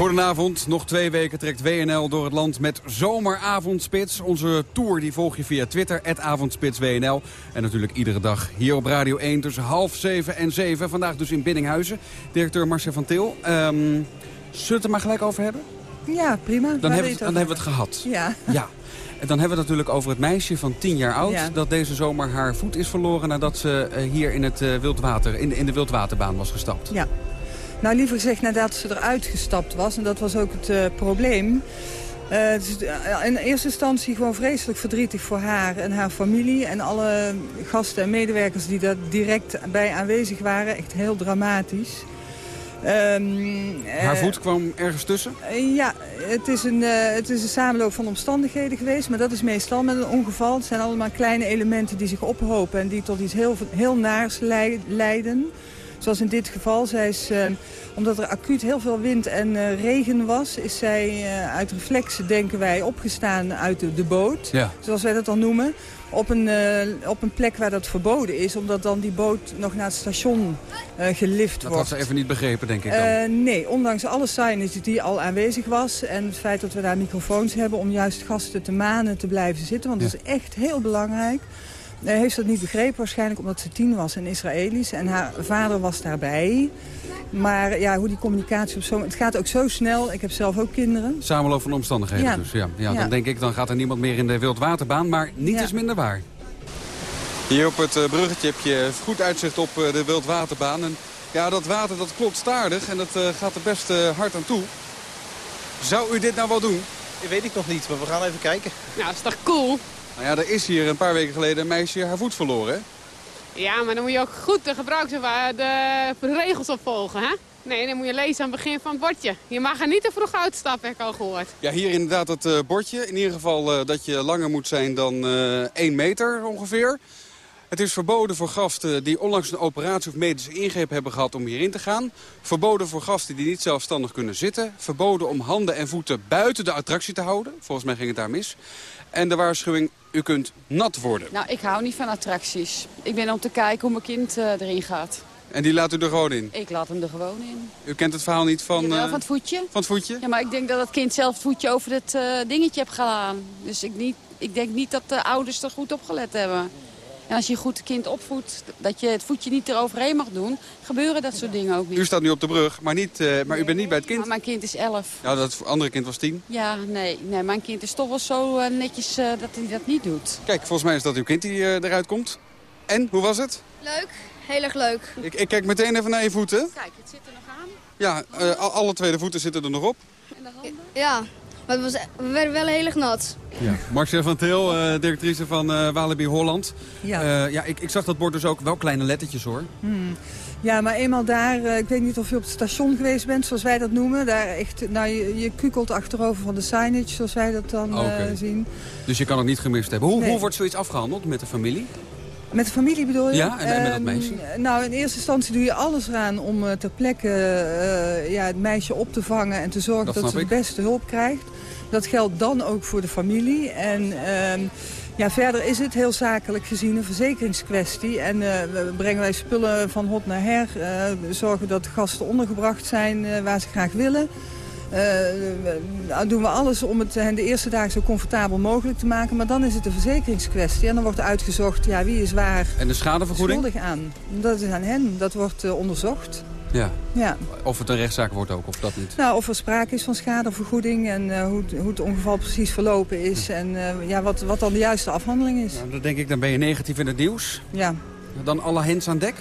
Goedenavond. Nog twee weken trekt WNL door het land met Zomeravondspits. Onze tour die volg je via Twitter, avondspitswnl. En natuurlijk iedere dag hier op Radio 1 tussen half zeven en zeven. Vandaag dus in Binninghuizen. Directeur Marcia van Til. Um, zullen we het er maar gelijk over hebben? Ja, prima. Dan, hebben we, dan hebben we het gehad. Ja. ja. En dan hebben we het natuurlijk over het meisje van 10 jaar oud... dat deze zomer haar voet is verloren nadat ze hier in, het, wildwater, in, in de wildwaterbaan was gestapt. Ja. Nou, liever gezegd nadat ze eruit gestapt was. En dat was ook het uh, probleem. Uh, in eerste instantie gewoon vreselijk verdrietig voor haar en haar familie. En alle gasten en medewerkers die daar direct bij aanwezig waren. Echt heel dramatisch. Um, haar voet kwam ergens tussen? Uh, ja, het is, een, het is een samenloop van omstandigheden geweest. Maar dat is meestal met een ongeval. Het zijn allemaal kleine elementen die zich ophopen... en die tot iets heel, heel naars leiden. Zoals in dit geval. Zij is, uh, omdat er acuut heel veel wind en uh, regen was... is zij uh, uit reflexen, denken wij, opgestaan uit de, de boot. Ja. Zoals wij dat dan noemen. Op een, op een plek waar dat verboden is. Omdat dan die boot nog naar het station gelift dat wordt. Dat had ze even niet begrepen, denk ik dan. nee, ondanks alle signage die al aanwezig was. En het feit dat we daar microfoons hebben om juist gasten te manen te blijven zitten. Want ja. dat is echt heel belangrijk. Hij heeft dat niet begrepen, waarschijnlijk omdat ze tien was en Israëlisch. En haar vader was daarbij. Maar ja, hoe die communicatie op zo... Het gaat ook zo snel. Ik heb zelf ook kinderen. Samenloop van omstandigheden ja. dus. Ja. Ja, ja. Dan denk ik, dan gaat er niemand meer in de wildwaterbaan. Maar niet Ja. is minder waar. Hier op het eh, bruggetje heb je goed uitzicht op eh, de wildwaterbaan. En ja, dat water dat klopt staardig en dat eh, gaat er best hard aan toe. Zou u dit nou wel doen? Dat weet ik nog niet, maar we gaan even kijken. Nou, is toch cool? Nou ja, er is hier een paar weken geleden een meisje haar voet verloren, hè? Ja, maar dan moet je ook goed de gebruiks de regels opvolgen, hè? Nee, dan moet je lezen aan het begin van het bordje. Je mag er niet te vroeg uitstappen, heb ik al gehoord. Ja, hier inderdaad het eh, bordje. In ieder geval eh, dat je langer moet zijn dan eh 1 meter ongeveer. Het is verboden voor gasten die onlangs een operatie of medische ingreep hebben gehad om hierin te gaan. Verboden voor gasten die niet zelfstandig kunnen zitten. Verboden om handen en voeten buiten de attractie te houden. Volgens mij ging het daar mis. En de waarschuwing, u kunt nat worden. Nou, ik hou niet van attracties. Ik ben om te kijken hoe mijn kind eh, erin gaat. En die laat u er gewoon in. Ik laat hem er gewoon in. U kent het verhaal niet van... Jawel, eh, van het voetje. Van het voetje? Ja, maar ik denk dat het kind zelf het voetje over het eh, dingetje heeft gedaan. Dus ik, niet, ik denk niet dat de ouders er goed op gelet hebben. En als je een goed kind opvoedt, dat je het voetje niet eroverheen mag doen, gebeuren dat soort dingen ook niet. U staat nu op de brug, maar, niet, eh, maar u bent niet bij het kind. Maar mijn kind is elf. Ja, dat andere kind was tien. Ja, nee, nee mijn kind is toch wel zo eh, netjes eh, dat hij dat niet doet. Kijk, volgens mij is dat uw kind die eh, eruit komt. En, hoe was het? Leuk, heel erg leuk. Ik, ik kijk meteen even naar je voeten. Kijk, het zit er nog aan. Ja, eh, al- alle twee de voeten zitten er nog op. Ja, maar het was, we werden wel heel erg nat. Ja. Marcia van Til, eh, directrice van eh Walibi Holland. Ja. Eh, ja, ik, ik zag dat bord dus ook wel kleine lettertjes hoor. Hmm. Ja, maar eenmaal daar, eh, ik weet niet of je op het station geweest bent, zoals wij dat noemen. Daar echt, nou, je, je kukelt achterover van de signage, zoals wij dat dan Oké. eh, zien. Dus je kan het niet gemist hebben. Hoe, Nee. hoe wordt zoiets afgehandeld met de familie? Met de familie bedoel je? Ja, en, en met dat Ehm, meisje? nou, in eerste instantie doe je alles eraan om eh, ter plekke eh, ja, het meisje op te vangen... en te zorgen Dat ze de beste hulp krijgt. Dat geldt dan ook voor de familie. En ehm, ja, verder is het heel zakelijk gezien een verzekeringskwestie. En eh, brengen wij spullen van hot naar her. eh, zorgen dat gasten ondergebracht zijn eh, waar ze graag willen. Nou doen we alles om het hen de eerste dagen zo comfortabel mogelijk te maken. Maar dan is het een verzekeringskwestie. En dan wordt uitgezocht ja, wie is waar En de schadevergoeding? schuldig aan. Dat is aan hen. Dat wordt onderzocht. Ja. Ja. Of het een rechtszaak wordt ook, of dat niet? Nou, of er sprake is van schadevergoeding en eh, hoe, het, hoe het ongeval precies verlopen is. En eh, ja, wat, wat dan de juiste afhandeling is. Nou, dan denk ik, dan ben je negatief in het nieuws. Ja. Dan alle hens aan dek?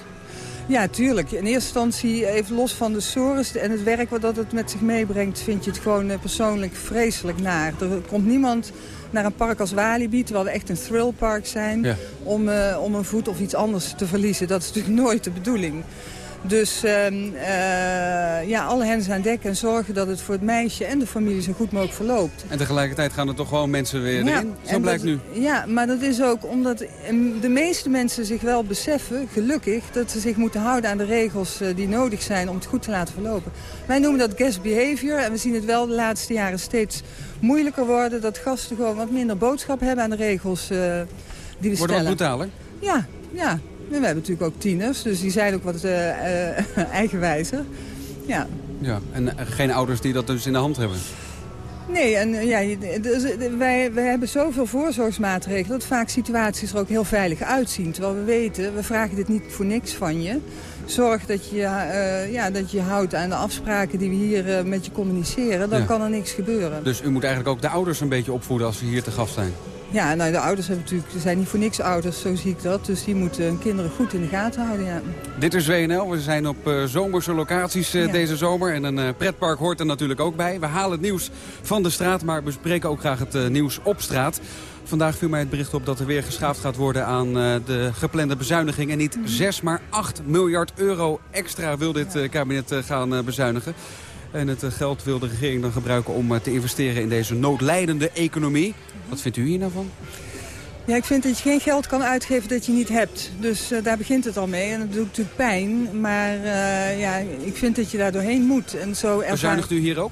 Ja, tuurlijk. In eerste instantie, even los van de sores en het werk wat dat het met zich meebrengt... vind je het gewoon eh, persoonlijk vreselijk naar. Er komt niemand naar een park als Walibi, terwijl we echt een thrillpark zijn... Ja. Om, om een voet of iets anders te verliezen. Dat is natuurlijk nooit de bedoeling. Dus ehm, eh, ja, alle hens aan dek en zorgen dat het voor het meisje en de familie zo goed mogelijk verloopt. En tegelijkertijd gaan er toch gewoon mensen weer erin? Zo blijkt dat- nu. Ja, maar dat is ook omdat de meeste mensen zich wel beseffen, gelukkig, dat ze zich moeten houden aan de regels eh, die nodig zijn om het goed te laten verlopen. Wij noemen dat guest behavior en we zien het wel de laatste jaren steeds moeilijker worden. Dat gasten gewoon wat minder boodschap hebben aan de regels eh, die we Wordt wat stellen. brutaler? Ja, ja. We hebben natuurlijk ook tieners, dus die zijn ook wat eh, eh, eigenwijzer. Ja. Ja, en eh, geen ouders die dat dus in de hand hebben. Nee, en ja, dus, wij, wij hebben zoveel voorzorgsmaatregelen... dat vaak situaties er ook heel veilig uitzien. Terwijl we weten, we vragen dit niet voor niks van je. Zorg dat je ja, dat je houdt aan de afspraken die we hier met je communiceren. Dan Ja. kan er niks gebeuren. Dus u moet eigenlijk ook de ouders een beetje opvoeden als ze hier te gast zijn. Ja, nou, de ouders hebben natuurlijk, ze zijn niet voor niks ouders, zo zie ik dat. Dus die moeten hun kinderen goed in de gaten houden, ja. Dit is WNL. We zijn op eh, zomerse locaties eh, Ja. deze zomer. En een eh, pretpark hoort er natuurlijk ook bij. We halen het nieuws van de straat, maar bespreken ook graag het nieuws op straat. Vandaag viel mij het bericht op dat er weer geschaafd gaat worden aan de geplande bezuiniging. En niet 6, maar 8 miljard euro extra wil dit kabinet gaan bezuinigen. En het eh, geld wil de regering dan gebruiken om eh, te investeren in deze noodlijdende economie. Wat vindt u hier nou van? Ja, ik vind dat je geen geld kan uitgeven dat je niet hebt. Dus eh, daar begint het al mee. En dat doet natuurlijk pijn. Maar ja, ik vind dat je daar doorheen moet. En zo ervaar- Bezuinigt u hier ook?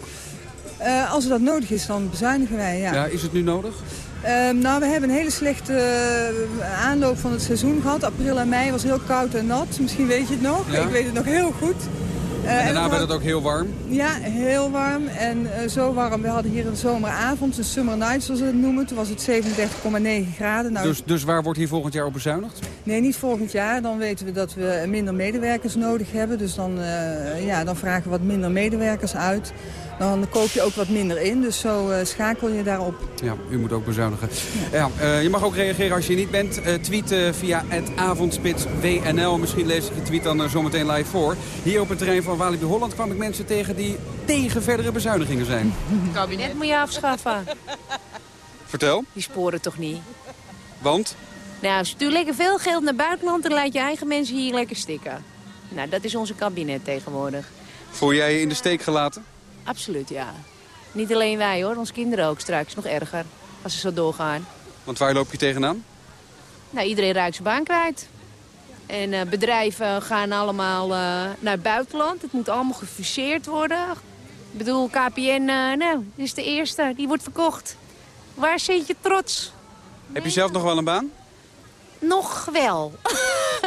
Eh, als dat nodig is, dan bezuinigen wij, ja. Ja, is het nu nodig? Ehm, nou, we hebben een hele slechte aanloop van het seizoen gehad. April en mei was heel koud en nat. Misschien weet je het nog. Ja. Ik weet het nog heel goed. Eh, En daarna werd het ook heel warm. Ja, heel warm en eh, zo warm. We hadden hier een zomeravond, een summer night zoals ze het noemen. Toen was het 37,9 graden. Nou, Dus, dus waar wordt hier volgend jaar op bezuinigd? Nee, niet volgend jaar. Dan weten we dat we minder medewerkers nodig hebben. Dus dan, eh, ja, dan vragen we wat minder medewerkers uit. Dan koop je ook wat minder in. Dus zo eh, schakel je daarop. Ja, u moet ook bezuinigen. Ja. eh, je mag ook reageren als je niet bent. Eh tweet eh, via het avondspits WNL. Misschien lees ik je tweet dan zometeen live voor. Hier op het terrein van Walibi Holland kwam ik mensen tegen die tegen verdere bezuinigingen zijn. kabinet moet je afschaffen. Vertel. Die sporen toch niet? Want? Nou, stuur lekker veel geld naar buitenland en laat je eigen mensen hier lekker stikken. Nou, dat is onze kabinet tegenwoordig. Voel jij je in de steek gelaten? Absoluut, ja. Niet alleen wij hoor, onze kinderen ook straks. Nog erger, als ze zo doorgaan. Want waar loop je tegenaan? Nou, iedereen raakt zijn baan kwijt. En eh, bedrijven gaan allemaal eh, naar het buitenland. Het moet allemaal gefuseerd worden. Ik bedoel, KPN, eh, nou, is de eerste. Die wordt verkocht. Waar zit je trots? Heb je zelf nog wel een baan? Nog wel.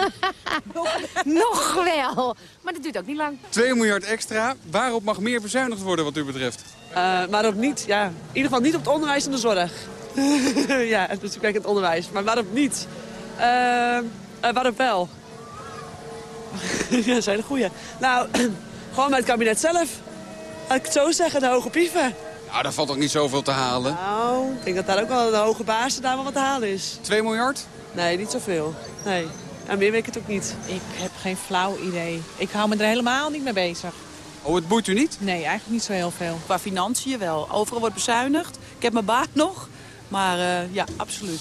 Nog wel. Maar dat duurt ook niet lang. 2 miljard extra. Waarop mag meer bezuinigd worden wat u betreft? Eh, waarop niet? Ja, in ieder geval niet op het onderwijs en de zorg. ja, het is natuurlijk het onderwijs. Maar waarop niet? Eh, eh, waarop wel? ja, dat zijn de goeie. Nou, gewoon bij het kabinet zelf. Laat ik het zo zeggen, de hoge pieven. Nou, daar valt ook niet zoveel te halen. Nou, ik denk dat daar ook wel de hoge baas daar wel wat te halen is. 2 miljard? Nee, niet zoveel. Nee. En meer weet ik het ook niet. Ik heb geen flauw idee. Ik hou me er helemaal niet mee bezig. Oh, het boeit u niet? Nee, eigenlijk niet zo heel veel. Qua financiën wel. Overal wordt bezuinigd. Ik heb mijn baan nog. Maar eh, ja, absoluut.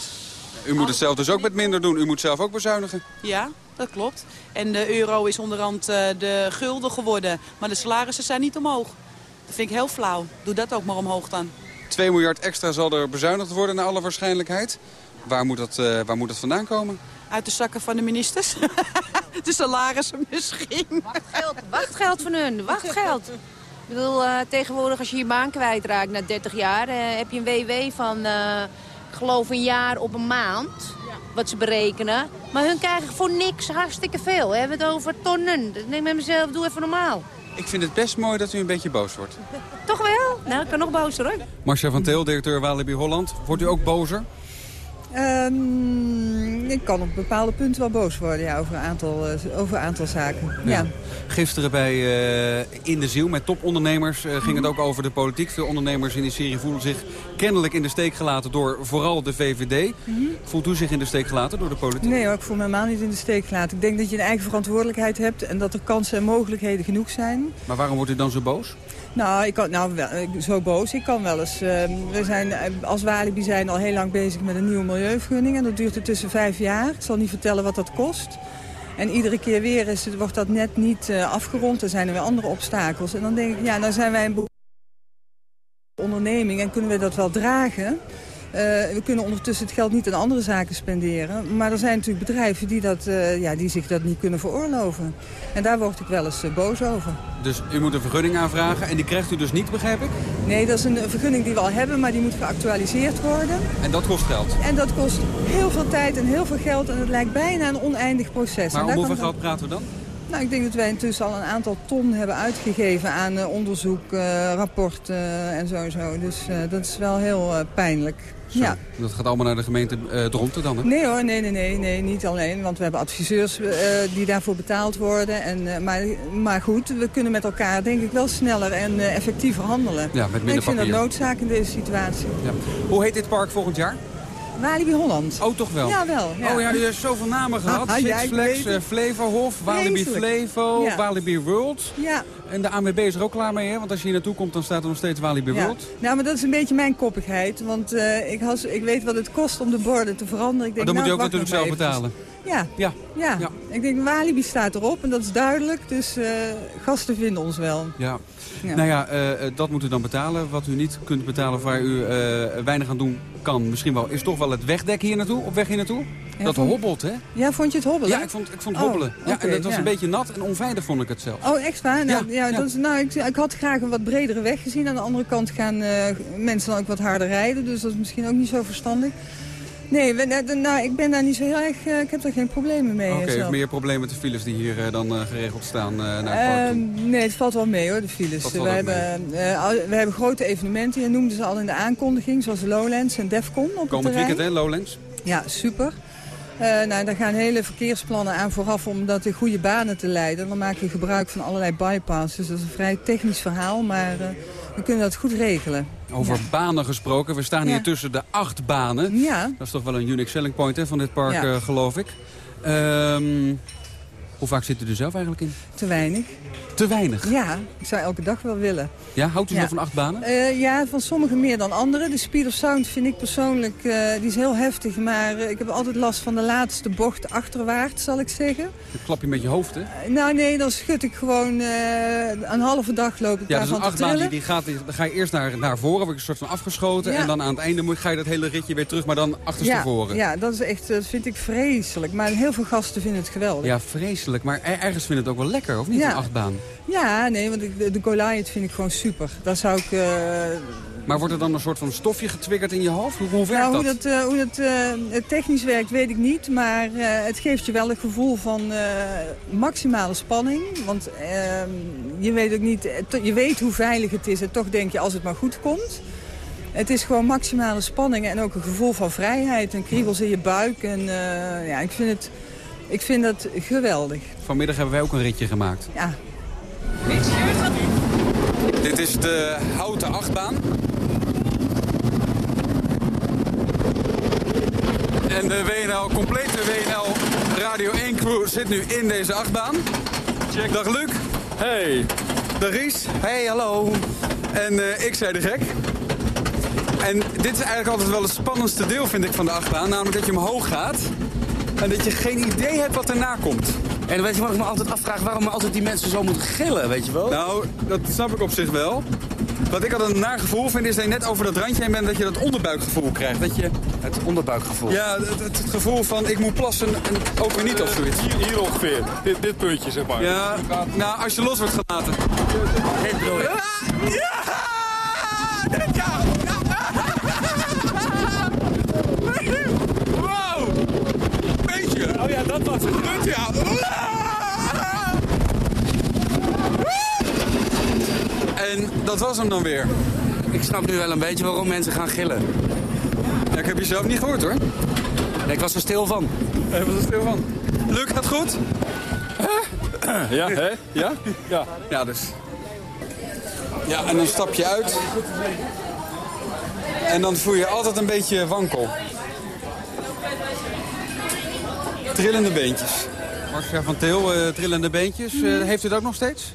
U moet het zelf dus ook met minder doen. U moet zelf ook bezuinigen. Ja, dat klopt. En de euro is onderhand eh, de gulden geworden. Maar de salarissen zijn niet omhoog. Dat vind ik heel flauw. Doe dat ook maar omhoog dan. 2 miljard extra zal er bezuinigd worden naar alle waarschijnlijkheid. Waar moet dat, eh, waar moet dat vandaan komen? Uit de zakken van de ministers. de salarissen misschien. Wachtgeld, wachtgeld van hun, wachtgeld. Ik bedoel, uh, tegenwoordig als je je baan kwijtraakt na 30 jaar... Uh, heb je een WW van, uh, ik geloof een jaar op een maand, wat ze berekenen. Maar hun krijgen voor niks hartstikke veel. We hebben het over tonnen. Ik denk met mezelf, doe even normaal. Ik vind het best mooi dat u een beetje boos wordt. Toch wel? Nou, ik kan nog bozer hoor. Marcia van Teel, directeur Walibi Holland. Wordt u ook bozer? Um, ik kan op bepaalde punten wel boos worden ja, over, een aantal, uh, over een aantal zaken. Ja. ja. Gisteren bij uh, In de Ziel met topondernemers uh, ging het ook over de politiek. Veel ondernemers in die serie voelen zich kennelijk in de steek gelaten door vooral de VVD. Mm -hmm. Voelt u zich in de steek gelaten door de politiek? Nee hoor, ik voel me helemaal niet in de steek gelaten. Ik denk dat je een eigen verantwoordelijkheid hebt en dat er kansen en mogelijkheden genoeg zijn. Maar waarom wordt u dan zo boos? Nou, ik kan, nou zo boos. Ik kan wel eens. Uh, we zijn als Walibi zijn al heel lang bezig met een nieuwe milieuvergunning. En dat duurt er tussen vijf jaar. Ik zal niet vertellen wat dat kost. En iedere keer weer is, wordt dat net niet uh, afgerond. Er zijn er weer andere obstakels. En dan denk ik, ja, nou zijn wij een onderneming en kunnen we dat wel dragen. Uh, we kunnen ondertussen het geld niet aan andere zaken spenderen. Maar er zijn natuurlijk bedrijven die, dat, uh, ja, die zich dat niet kunnen veroorloven. En daar word ik wel eens uh, boos over. Dus u moet een vergunning aanvragen en die krijgt u dus niet, begrijp ik? Nee, dat is een vergunning die we al hebben, maar die moet geactualiseerd worden. En dat kost geld? En dat kost heel veel tijd en heel veel geld en het lijkt bijna een oneindig proces. Maar om hoeveel geld praten we dan? Nou, ik denk dat wij intussen al een aantal ton hebben uitgegeven aan uh, onderzoek, uh, rapporten uh, en zo en zo. Dus dat is wel heel pijnlijk. Zo, ja. Dat gaat allemaal naar de gemeente Dronten dan, hè? Nee hoor, nee, nee, nee, nee, niet alleen. Want we hebben adviseurs die daarvoor betaald worden. En, maar, maar goed, we kunnen met elkaar denk ik wel sneller en effectiever handelen. Ja, met minder ik vind papier. dat noodzaak in deze situatie. Ja. Hoe heet dit park volgend jaar? Walibi Holland. Oh, toch wel? Ja, wel. Ja. Oh ja, u heeft zoveel namen gehad. Ah, Six Flags, uh, Flevohof, Walibi Flevo. Walibi World. Ja. En de ANWB is er ook klaar mee, hè? Want als je hier naartoe komt, dan staat er nog steeds Walibi ja. World. Nou, maar dat is een beetje mijn koppigheid. Want uh, ik, has, ik weet wat het kost om de borden te veranderen. Ik denk, maar dan nou, moet je ook natuurlijk zelf betalen. Ja. Ja. ja. ja. Ik denk, Walibi staat erop en dat is duidelijk. Dus uh, gasten vinden ons wel. Ja. Ja. Nou ja, uh, dat moet u dan betalen. Wat u niet kunt betalen waar u uh, weinig aan doen kan, misschien wel, is toch wel het wegdek hier naartoe, op weg hier naartoe. Ja, dat vond... hobbelt, hè? Ja, vond je het hobbelen? Ja, ik vond, ik vond het hobbelen. Oh, ja, okay, en dat was ja. een beetje nat en onveilig, vond ik het zelf. Oh, waar? Nou, ja, Dat is, nou ik, ik, had graag een wat bredere weg gezien. Aan de andere kant gaan uh, mensen dan ook wat harder rijden. Dus dat is misschien ook niet zo verstandig. Nee, we, nou, ik ben daar niet zo heel erg... Uh, ik heb daar geen problemen mee. Oké, okay, meer problemen met de files die hier uh, dan uh, geregeld staan naar het toe? Nee, het valt wel mee hoor, de files. We hebben, we hebben grote evenementen, je noemde ze al in de aankondiging, zoals Lowlands en Defcon op Komend het terrein. weekend hè, Lowlands? Ja, super. Uh, nou, daar gaan hele verkeersplannen aan vooraf om dat in goede banen te leiden. Dan maken we gebruik van allerlei bypasses. Dat is een vrij technisch verhaal, maar uh, we kunnen dat goed regelen. Over ja. banen gesproken. We staan ja. hier tussen de acht banen. Ja. Dat is toch wel een unique selling point hè, van dit park, ja. uh, geloof ik. Um, hoe vaak zit u er zelf eigenlijk in? Te weinig. Te weinig? Ja, ik zou elke dag wel willen. Ja, houdt u ja. zo van acht banen? Uh, ja, van sommige meer dan andere. De Speed of Sound vind ik persoonlijk, uh, die is heel heftig. Maar uh, ik heb altijd last van de laatste bocht achterwaarts, zal ik zeggen. Dan klap je met je hoofd, hè? nou nee, dan schud ik gewoon een halve dag loop ik ja, daarvan dus een achtbaan die, die gaat, dan ga je eerst naar, naar voren, word je een soort van afgeschoten. Ja. En dan aan het einde ga je dat hele ritje weer terug, maar dan achterstevoren. Ja, ja, dat is echt, dat vind ik vreselijk. Maar heel veel gasten vinden het geweldig. Ja, vreselijk. Maar ergens vinden het ook wel lekker, of niet, ja. een achtbaan? Ja, nee, want de, de Goliath vind ik gewoon super. Daar zou ik... Uh... Maar wordt er dan een soort van stofje getriggerd in je hoofd? Hoe, hoe werkt nou, dat? Hoe dat, uh, hoe dat uh, technisch werkt, weet ik niet. Maar het geeft je wel een gevoel van maximale spanning. Want ehm, je weet ook niet... Je weet hoe veilig het is en toch denk je als het maar goed komt. Het is gewoon maximale spanning en ook een gevoel van vrijheid. En kriebels in je buik. En ja, ik vind het... Ik vind dat geweldig. Vanmiddag hebben wij ook een ritje gemaakt. Ja. Dit is de houten achtbaan. En de WNL, complete WNL Radio 1 crew zit nu in deze achtbaan. Check. Dag Luc. Hey. Dag Ries. Hey, hallo. En uh, ik zei de gek. En dit is eigenlijk altijd wel het spannendste deel, vind ik, van de achtbaan. Namelijk dat je omhoog gaat en dat je geen idee hebt wat erna komt. En weet je wat ik me altijd afvraag? Waarom altijd die mensen zo moeten gillen, weet je wel? Nou, dat snap ik op zich wel. Wat ik altijd een naar gevoel vind is dat je net over dat randje heen bent... dat je dat onderbuikgevoel krijgt. Dat je, Het onderbuikgevoel. ja, het, het, het gevoel van ik moet plassen en ook weer niet of zoiets. Hier, hier ongeveer. Dit, dit puntje, zeg maar. Ja, nou, als je los wordt gelaten. Dit bedoel ik. Wow! Was het. Dit, ja. En dat was hem dan weer. Ik snap nu wel een beetje waarom mensen gaan gillen. Ja, ik heb je zelf niet gehoord hoor. Nee, ik was er stil van. Ik was er stil van. Lukt het goed? Ja, hè? Ja? Ja. Ja, dus. Ja, en dan stap je uit. En dan voel je altijd een beetje wankel. Trillende beentjes. Marcia van Til, eh, trillende beentjes. Eh, heeft u dat nog steeds?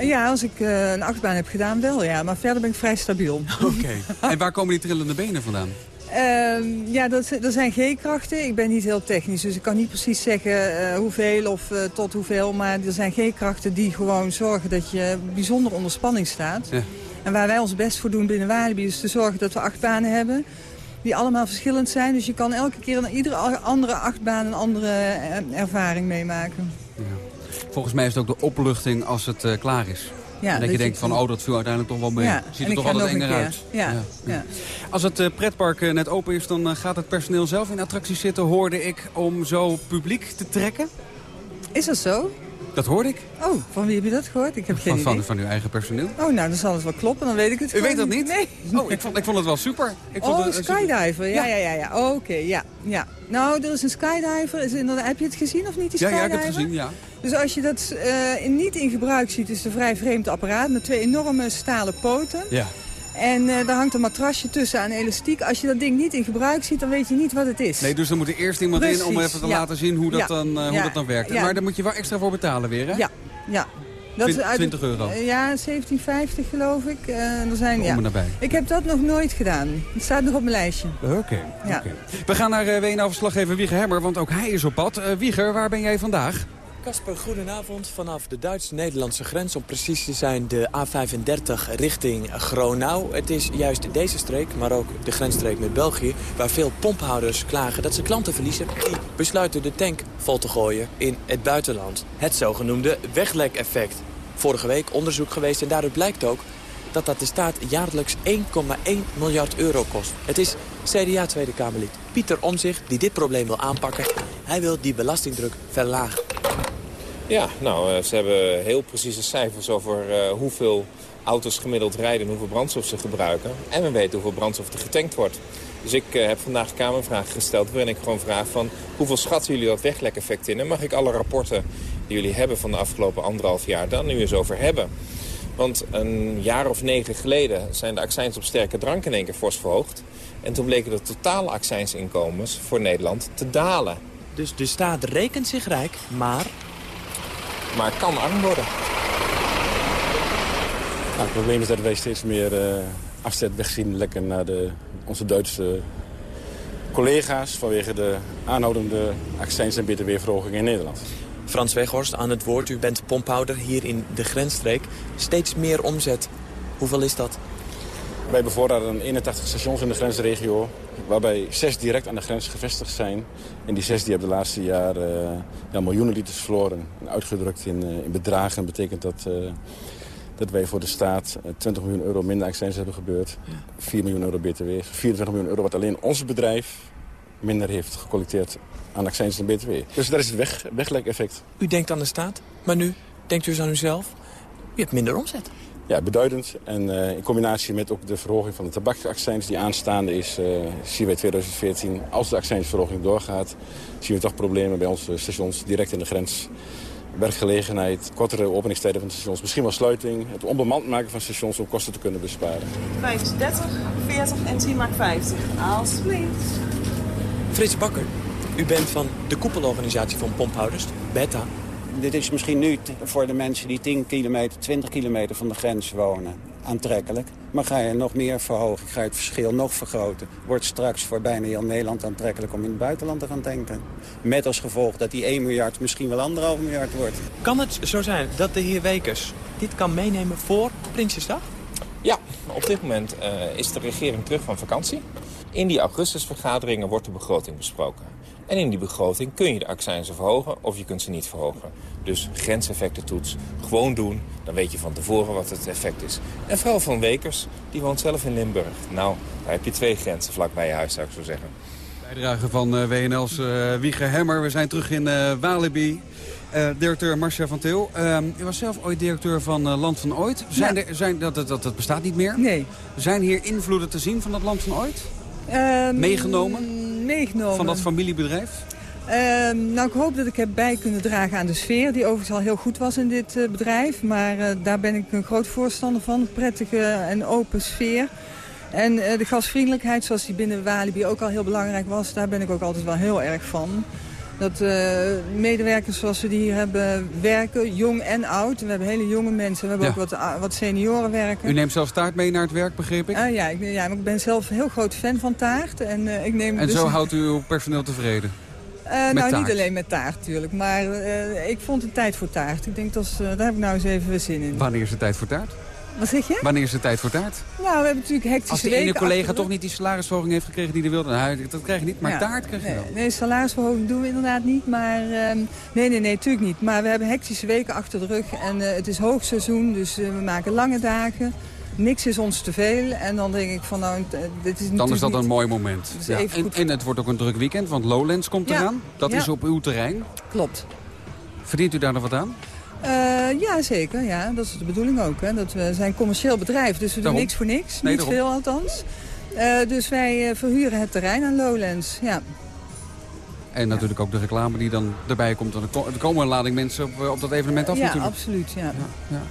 Ja, als ik eh, een achtbaan heb gedaan wel, ja. Maar verder ben ik vrij stabiel. Oké. en waar komen die trillende benen vandaan? Ehm, ja, dat, dat zijn G-krachten. Ik ben niet heel technisch, dus ik kan niet precies zeggen eh, hoeveel of eh, tot hoeveel. Maar er zijn G-krachten die gewoon zorgen dat je bijzonder onder spanning staat. Ja. En waar wij ons best voor doen binnen Walibi is te zorgen dat we achtbanen hebben. Die allemaal verschillend zijn. Dus je kan elke keer in iedere andere achtbaan een andere eh, ervaring meemaken. Volgens mij is het ook de opluchting als het eh, klaar is. Ja, en dat, dat je denkt van, oh, dat viel uiteindelijk toch wel mee. Ja, Ziet er toch een enger uit. Ja, ja. Als het eh, pretpark net open is, dan gaat het personeel zelf in attracties zitten, hoorde ik, om zo publiek te trekken. Is dat zo? Dat hoorde ik. Oh, van wie heb je dat gehoord? Ik heb geen Van, idee. van, van uw eigen personeel. Oh, nou, dan zal het wel kloppen. Dan weet ik het U weet dat niet? Nee. Oh, ik vond, ik vond het wel super. Ik vond Oh, een skydiver. Ja, Ja. ja, ja. Oh, Oké, ja, ja. Nou, er is een skydiver. Is heb je het gezien of niet, die Ja, skydiver? ja, ik heb het gezien, ja. Dus als je dat eh, niet in gebruik ziet, is het een vrij vreemd apparaat... met twee enorme stalen poten. Ja. En eh, daar hangt een matrasje tussen aan elastiek. Als je dat ding niet in gebruik ziet, dan weet je niet wat het is. Nee, dus dan moet er eerst iemand in om even te ja. laten zien hoe dat, Ja. dan, eh, hoe Ja. dat dan werkt. Maar daar moet je wel extra voor betalen weer, hè? Ja, ja. Uit het- 20 euro. eh, ja, 17,50 geloof ik. Er zijn, ja. Ik heb dat nog nooit gedaan. Het staat nog op mijn lijstje. Oké. We gaan naar uh, WNL-verslaggever Wieger Hemmer, want ook hij is op pad. Wieger, waar ben jij vandaag? Kasper, goedenavond. Vanaf de Duits-Nederlandse grens, om precies te zijn de A35 richting Gronau. Het is juist deze streek, maar ook de grensstreek met België... waar veel pomphouders klagen dat ze klanten verliezen... die besluiten de tank vol te gooien in het buitenland. Het zogenoemde weglek-effect. Vorige week onderzoek geweest en daaruit blijkt ook dat dat de staat jaarlijks 1,1 miljard euro kost. Het is CDA Tweede Kamerlid Pieter Omzicht die dit probleem wil aanpakken. Hij wil die belastingdruk verlagen. Ja, nou, eh, ze hebben heel precieze cijfers over eh, hoeveel auto's gemiddeld rijden... en hoeveel brandstof ze gebruiken. En we weten hoeveel brandstof er getankt wordt. Dus ik eh, heb vandaag een Kamervraag gesteld waarin ik gewoon vraag van... hoeveel schatten jullie dat weglekeffect in? En mag ik alle rapporten die jullie hebben van de afgelopen anderhalf jaar... daar nu eens over hebben? Want een jaar of negen geleden zijn de accijns op sterke drank in één keer fors verhoogd. En toen bleken de totale accijnsinkomens voor Nederland te dalen. Dus de staat rekent zich rijk, maar... Maar kan arm worden. Nou, het probleem is dat wij steeds meer uh, afzet wegzien lekker naar de, onze Duitse collega's... vanwege de aanhoudende accijns- en btw-verhoging in Nederland. Frans Weghorst, aan het woord. U bent pomphouder hier in de grensstreek. Steeds meer omzet. Hoeveel is dat? Wij bevoorraden 81 stations in de grensregio... waarbij zes direct aan de grens gevestigd zijn. En die zes die hebben de laatste jaren uh, ja, miljoenen liters verloren. En uitgedrukt in, uh, in bedragen betekent dat... Uh, dat wij voor de staat 20 miljoen euro minder accijns hebben gebeurd. 4 miljoen euro btw. 24 miljoen euro wat alleen ons bedrijf minder heeft gecollecteerd aan accijns en btw. Dus dat is het weg, weglek-effect. U denkt aan de staat, maar nu denkt u eens aan uzelf. U hebt minder omzet. Ja, beduidend. En uh, in combinatie met ook de verhoging van de tabakaccijns die aanstaande is... Uh, zien wij 2014, als de accijnsverhoging doorgaat... zien we toch problemen bij onze stations direct in de grens. Werkgelegenheid, kortere openingstijden van de stations, misschien wel sluiting. Het onbemand maken van stations om kosten te kunnen besparen. 5 is 30, 40 en 10 maakt 50. Alsjeblieft. Frits Bakker, u bent van de koepelorganisatie van pomphouders, BETA. Dit is misschien nu voor de mensen die 10 kilometer, 20 kilometer van de grens wonen aantrekkelijk. Maar ga je nog meer verhogen, ga je het verschil nog vergroten... wordt straks voor bijna heel Nederland aantrekkelijk om in het buitenland te gaan tanken. Met als gevolg dat die 1 miljard misschien wel 1,5 miljard wordt. Kan het zo zijn dat de heer Wekers dit kan meenemen voor Prinsjesdag? Ja, op dit moment uh, is de regering terug van vakantie. In die augustusvergaderingen wordt de begroting besproken. En in die begroting kun je de accijnzen verhogen of je kunt ze niet verhogen. Dus grenseffectentoets, gewoon doen. Dan weet je van tevoren wat het effect is. En vooral van Wekers, die woont zelf in Limburg. Nou, daar heb je twee grenzen vlak bij je huis, zou ik zo zeggen. Bijdrage van uh, WNL's uh, Wieger Hemmer. We zijn terug in uh, Walibi. directeur Marcia van Til. Ehm, u was zelf ooit directeur van Land van Ooit. Zijn er, zijn, dat, dat, dat, dat bestaat niet meer? Nee. Zijn hier invloeden te zien van dat Land van Ooit? Um, meegenomen? Meegenomen. Van dat familiebedrijf? Uh, nou, ik hoop dat ik heb bij kunnen dragen aan de sfeer... die overigens al heel goed was in dit uh, bedrijf. Maar uh, daar ben ik een groot voorstander van. Een prettige en open sfeer. En de gastvriendelijkheid, zoals die binnen Walibi ook al heel belangrijk was... daar ben ik ook altijd wel heel erg van. Dat medewerkers zoals we die hier hebben werken, jong en oud. We hebben hele jonge mensen, we hebben ja. ook wat, wat senioren werken. U neemt zelf taart mee naar het werk, begreep ik? ja, ik, ja, ik ben zelf een heel groot fan van taart. En, ik neem en dus zo houdt u uw personeel tevreden? Uh, nou, taart. niet alleen met taart natuurlijk, maar uh, ik vond het tijd voor taart. Ik denk, dat, uh, daar heb ik nou eens even zin in. Wanneer is het tijd voor taart? Wat zeg je? Wanneer is het tijd voor taart? Nou, we hebben natuurlijk hectische Als die weken ene collega achter... toch niet die salarisverhoging heeft gekregen die hij wilde, nou, dat krijg je niet, maar ja. taart krijg je nee, wel. Nee, salarisverhoging doen we inderdaad niet, maar um, nee, nee, nee, natuurlijk niet. Maar we hebben hectische weken achter de rug en het is hoogseizoen, dus we maken lange dagen. Niks is ons te veel. En dan denk ik van nou, dit is Dan is dat een mooi moment. Ja. En, en, het wordt ook een druk weekend, want Lowlands komt ja. eraan. Dat ja. is op uw terrein. Klopt. Verdient u daar nog wat aan? Uh, ja, zeker. Ja. Dat is de bedoeling ook. Hè. Dat we zijn een commercieel bedrijf, dus we doen niks voor niks. Nee, niet daarom. veel althans. Uh, dus wij uh, verhuren het terrein aan Lowlands. Ja. En natuurlijk ook de reclame die dan erbij komt. Want er komen een lading mensen op, op dat evenement af ja, natuurlijk. Absoluut, ja, ja, ja.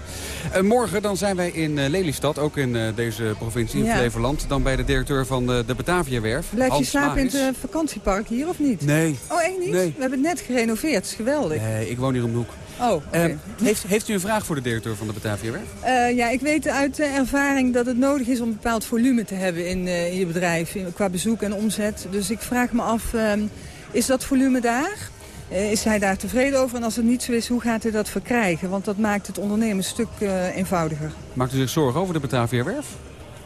Uh, morgen dan zijn wij in uh, Lelystad, ook in uh, deze provincie, in Ja. Flevoland. Dan bij de directeur van de, Bataviawerf. Blijf je Hans slapen in het vakantiepark hier of niet? Nee. Oh, echt niet? Nee. We hebben het net gerenoveerd. Is geweldig. Nee, ik woon hier om de hoek. Oh, oké. Eh, heeft, heeft u een vraag voor de directeur van de Bataviawerf? Uh, ja, ik weet uit ervaring dat het nodig is om een bepaald volume te hebben in, uh, in je bedrijf. In, qua bezoek en omzet. Dus ik vraag me af, um, is dat volume daar? Uh, is hij daar tevreden over? En als het niet zo is, hoe gaat hij dat verkrijgen? Want dat maakt het ondernemen een stuk eenvoudiger. Maakt u zich zorgen over de Bataviawerf?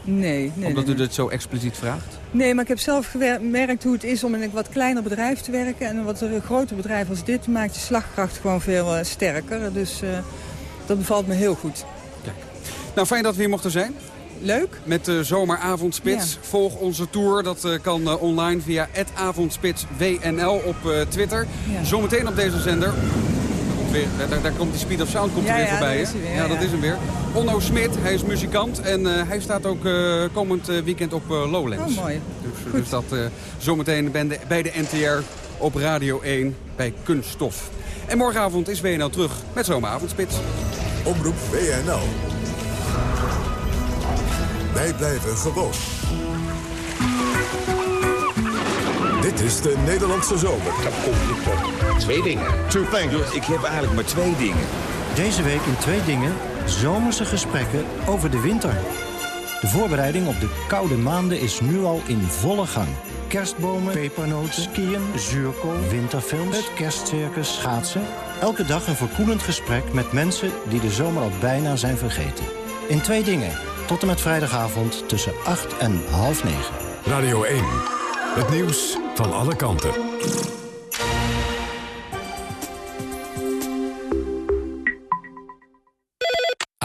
Nee, nee. Omdat nee, u dit zo expliciet vraagt? Nee, maar ik heb zelf gemerkt hoe het is om in een wat kleiner bedrijf te werken. En een wat groter bedrijf als dit maakt je slagkracht gewoon veel uh, sterker. Dus uh, dat bevalt me heel goed. Kijk. Nou, fijn dat we hier mochten zijn. Leuk. Met de zomeravondspits. Ja. Volg onze tour. Dat uh, kan online via avondspitswnl op Twitter. Ja. Zometeen op deze zender. Weer, daar, daar, komt die Speed of Sound komt ja, er weer ja, voorbij. Dat weer, ja, dat is hem weer. Onno Smit, hij is muzikant en hij staat ook komend weekend op Lowlands. Oh, mooi. Dus, dus dat zometeen bij de, bij de NTR op Radio 1 bij Kunststof. En morgenavond is WNL terug met Zomeravondspits. Omroep WNL. Wij blijven gewoon. Dit is de Nederlandse zomer. Twee dingen. Two things. Ik heb eigenlijk maar twee dingen. Deze week in twee dingen zomerse gesprekken over de winter. De voorbereiding op de koude maanden is nu al in volle gang. Kerstbomen, pepernoten, skiën, zuurkool, winterfilms, het kerstcircus, schaatsen. Elke dag een verkoelend gesprek met mensen die de zomer al bijna zijn vergeten. In twee dingen. Tot en met vrijdagavond tussen 8 en half 9. Radio 1. Het nieuws van alle kanten.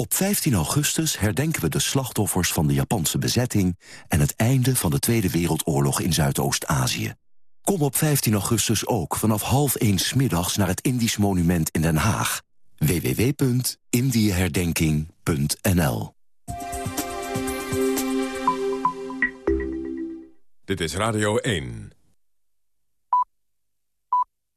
Op 15 augustus herdenken we de slachtoffers van de Japanse bezetting... en het einde van de Tweede Wereldoorlog in Zuidoost-Azië. Kom op 15 augustus ook vanaf half 1 middags naar het Indisch Monument in Den Haag. www.indieherdenking.nl Dit is Radio 1.